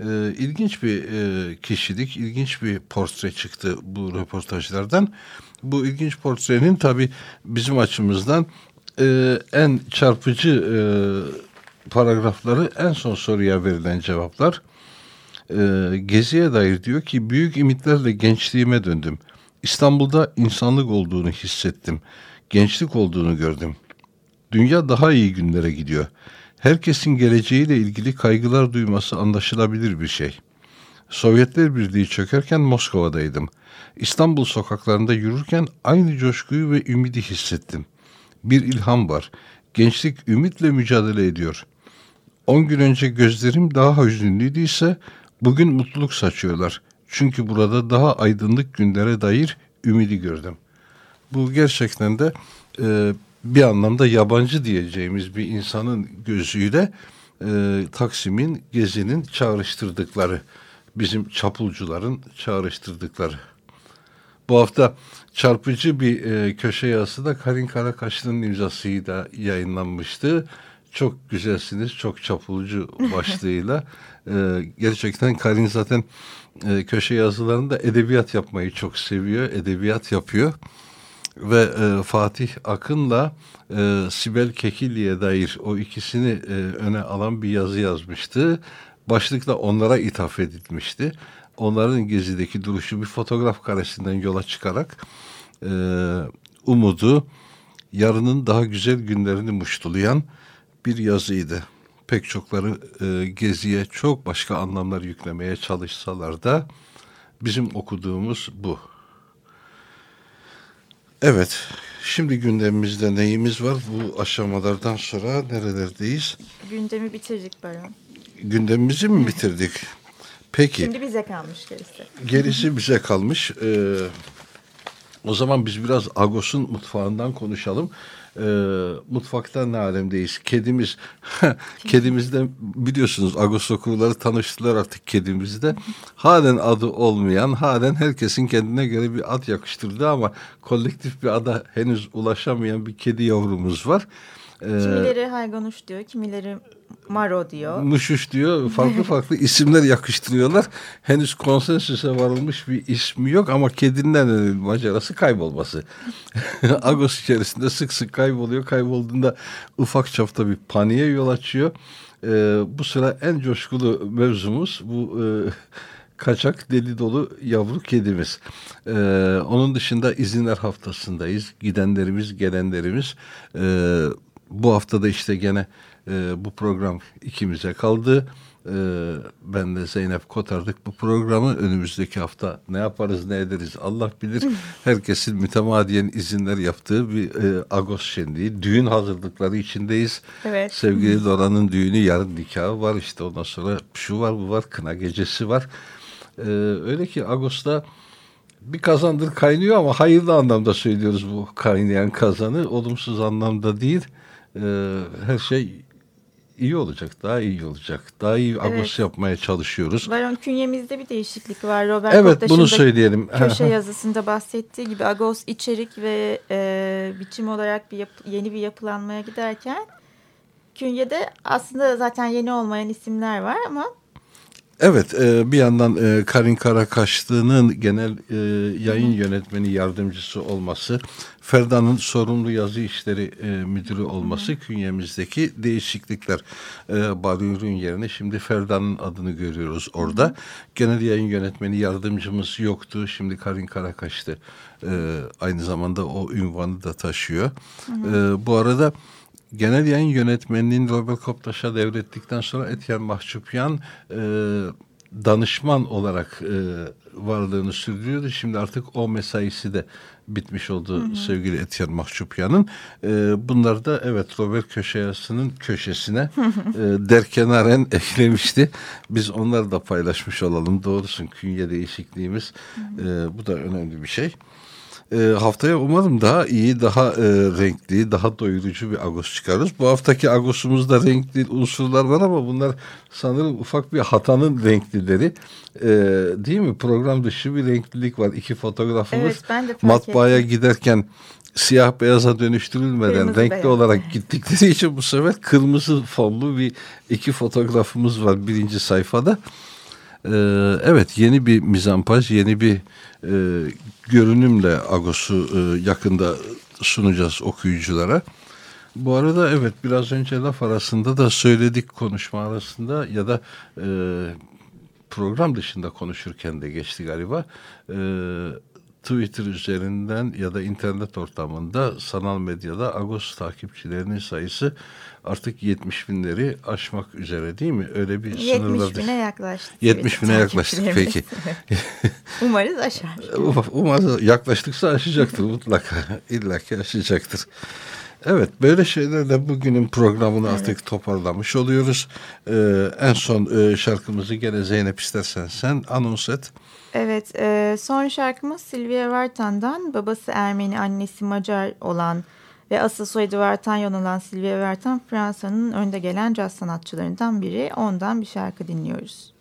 Ee, ilginç bir e, kişilik, ilginç bir portre çıktı bu röportajlardan. Bu ilginç portrenin tabii bizim açımızdan e, en çarpıcı e, paragrafları en son soruya verilen cevaplar. E, Gezi'ye dair diyor ki büyük ümitlerle gençliğime döndüm. İstanbul'da insanlık olduğunu hissettim. Gençlik olduğunu gördüm. Dünya daha iyi günlere gidiyor. Herkesin geleceğiyle ilgili kaygılar duyması anlaşılabilir bir şey. Sovyetler Birliği çökerken Moskova'daydım. İstanbul sokaklarında yürürken aynı coşkuyu ve ümidi hissettim. Bir ilham var. Gençlik ümitle mücadele ediyor. On gün önce gözlerim daha hüzünlüydü ise bugün mutluluk saçıyorlar. Çünkü burada daha aydınlık günlere dair ümidi gördüm. Bu gerçekten de e, bir anlamda yabancı diyeceğimiz bir insanın gözüyle e, Taksim'in, Gezi'nin çağrıştırdıkları, bizim çapulcuların çağrıştırdıkları. Bu hafta çarpıcı bir e, köşe yazısı da Karin Karakaşlı'nın imzasıyla yayınlanmıştı. Çok güzelsiniz, çok çapulcu başlığıyla. e, gerçekten Karin zaten e, köşe yazılarında edebiyat yapmayı çok seviyor, edebiyat yapıyor ve e, Fatih Akın'la e, Sibel Kekilli'ye dair o ikisini e, öne alan bir yazı yazmıştı. Başlıkla onlara ithaf edilmişti. Onların gezideki duruşu bir fotoğraf karesinden yola çıkarak e, umudu, yarının daha güzel günlerini muştulayan bir yazıydı. Pek çokları e, geziye çok başka anlamlar yüklemeye çalışsalar da bizim okuduğumuz bu. Evet, şimdi gündemimizde neyimiz var? Bu aşamalardan sonra nerelerdeyiz? Gündemi bitirdik Baron. Gündemimizi mi bitirdik? Peki. Şimdi bize kalmış gerisi. Gerisi bize kalmış. Ee, o zaman biz biraz Agos'un mutfağından konuşalım. Ee, mutfakta ne alemdeyiz? Kedimiz, kedimizde biliyorsunuz Agos okulları tanıştılar artık kedimizde. Halen adı olmayan, halen herkesin kendine göre bir ad yakıştırdığı ama kolektif bir ada henüz ulaşamayan bir kedi yavrumuz var. Ee, Kimileri hayganuş diyor, kimileri maro diyor. Muşuş diyor. Farklı farklı isimler yakıştırıyorlar. Henüz konsensüse varılmış bir ismi yok ama kedinin en önemli macerası kaybolması. Agos içerisinde sık sık kayboluyor. Kaybolduğunda ufak çapta bir paniğe yol açıyor. Ee, bu sıra en coşkulu mevzumuz bu e, kaçak deli dolu yavru kedimiz. Ee, onun dışında izinler haftasındayız. Gidenlerimiz, gelenlerimiz. Ee, bu haftada işte gene e, bu program ikimize kaldı. Ee, ben de Zeynep kotardık bu programı. Önümüzdeki hafta ne yaparız ne ederiz Allah bilir. Herkesin mütemadiyen izinler yaptığı bir e, Agos şenliği. Düğün hazırlıkları içindeyiz. Evet. Sevgili Dora'nın düğünü yarın nikahı var işte ondan sonra şu var bu var kına gecesi var. Ee, öyle ki Ağustos'ta bir kazandır kaynıyor ama hayırlı anlamda söylüyoruz bu kaynayan kazanı. Olumsuz anlamda değil. Ee, her şey iyi olacak, daha iyi olacak. Daha iyi Evet. Yapmaya çalışıyoruz. Baron künyemizde bir değişiklik var. Robert Evet, bunu söyleyelim. Köşe yazısında bahsettiği gibi Agos içerik ve e, biçim olarak bir yeni bir yapılanmaya giderken künyede aslında zaten yeni olmayan isimler var ama Evet, e, bir yandan e, Karin Karakaşlı'nın genel e, yayın yönetmeni yardımcısı olması, Ferda'nın sorumlu yazı işleri e, müdürü olması künyemizdeki değişiklikler. E, Bari Ürün yerine şimdi Ferda'nın adını görüyoruz orada. Genel yayın yönetmeni yardımcımız yoktu. Şimdi Karin Karakaşlı e, aynı zamanda o ünvanı da taşıyor. Hı hı. E, bu arada genel yayın yönetmenliğini Robert Koptaş'a devrettikten sonra Etyen Mahçupyan e, danışman olarak e, varlığını sürdürüyordu. Şimdi artık o mesaisi de bitmiş oldu Hı hı. sevgili Etyen Mahçupyan'ın. E, bunlar da evet Robert Köşeyası'nın köşesine e, derkenaren eklemişti. Biz onları da paylaşmış olalım. Doğrusun künye değişikliğimiz. E, bu da önemli bir şey. E, haftaya umarım daha iyi, daha e, renkli, daha doyurucu bir Agos çıkarırız. Bu haftaki Agos'umuzda renkli unsurlar var ama bunlar sanırım ufak bir hatanın renklileri. E, değil mi? Program dışı bir renklilik var. İki fotoğrafımız Evet, ben de matbaaya ettim. giderken siyah beyaza dönüştürülmeden Kırmızı renkli beyaz. olarak gittikleri için bu sefer kırmızı fonlu bir iki fotoğrafımız var birinci sayfada. Ee, evet yeni bir mizampaj, yeni bir e, görünümle Agos'u e, yakında sunacağız okuyuculara. Bu arada evet biraz önce laf arasında da söyledik konuşma arasında ya da e, program dışında konuşurken de geçti galiba. E, Twitter üzerinden ya da internet ortamında sanal medyada Agos takipçilerinin sayısı artık 70 binleri aşmak üzere değil mi? Öyle bir 70 sınırlar. bine yaklaştık. 70 bine yaklaştık peki. Umarız aşar. Umarız yaklaştıksa aşacaktır mutlaka. İlla ki aşacaktır. Evet böyle şeylerle bugünün programını artık toparlamış oluyoruz. Ee, en son e, şarkımızı gene Zeynep istersen sen anons et. Evet, e, son şarkımız Silvia Vartan'dan. Babası Ermeni, annesi Macar olan ve asıl soyadı Vartanyan olan Silvia Vartan, Fransa'nın önde gelen caz sanatçılarından biri. Ondan bir şarkı dinliyoruz.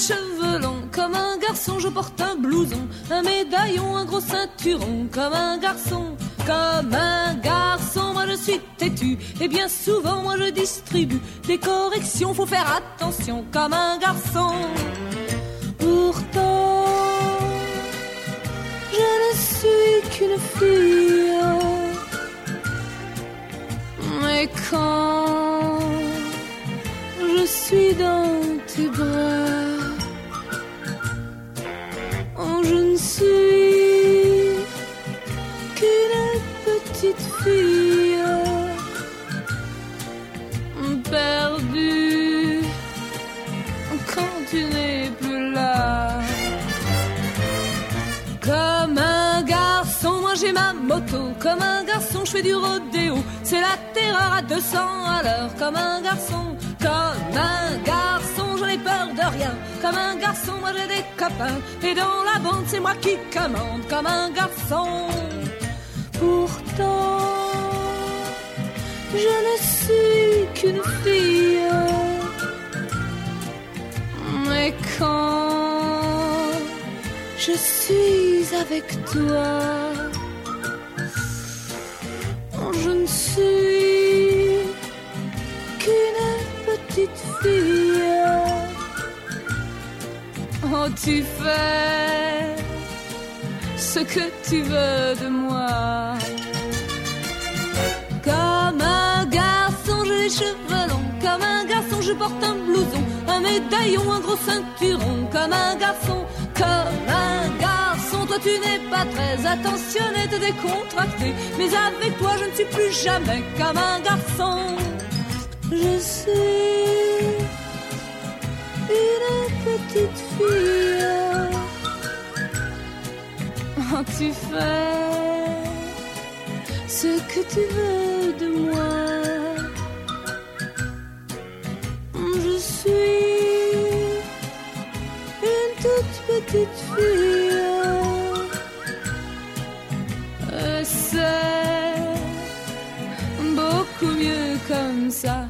Cheveux longs. Comme un garçon, je porte un blouson, un médaillon, un gros ceinturon. Comme un garçon, comme un garçon, moi je suis têtu. Et bien souvent, moi je distribue des corrections. Faut faire attention, comme un garçon. Pourtant, je ne suis qu'une fille. Mais quand je suis dans tes bras. Oh, je ne suis qu'une petite fille perdue quand tu n'es plus là. Comme un garçon, moi j'ai ma moto. Comme un garçon, je fais du rodéo. C'est la terreur à 200 à l'heure. Comme un garçon, comme un garçon, j'en ai peur de rien. Comme un garçon, moi j'ai des copains. Et dans la bande, c'est moi qui commande. Comme un garçon. Pourtant, je ne suis qu'une fille. Mais quand je suis avec toi, je ne suis qu'une petite fille. Oh, tu fais ce que tu veux de moi? Comme un garçon, j'ai les cheveux longs. Comme un garçon, je porte un blouson, un médaillon, un gros ceinturon. Comme un garçon, comme un garçon, toi tu n'es pas très attentionné, t'es décontracté. Mais avec toi, je ne suis plus jamais comme un garçon. Je suis une petite fille. Tu fais ce que tu veux de moi. Je suis une toute petite fille. C'est beaucoup mieux comme ça.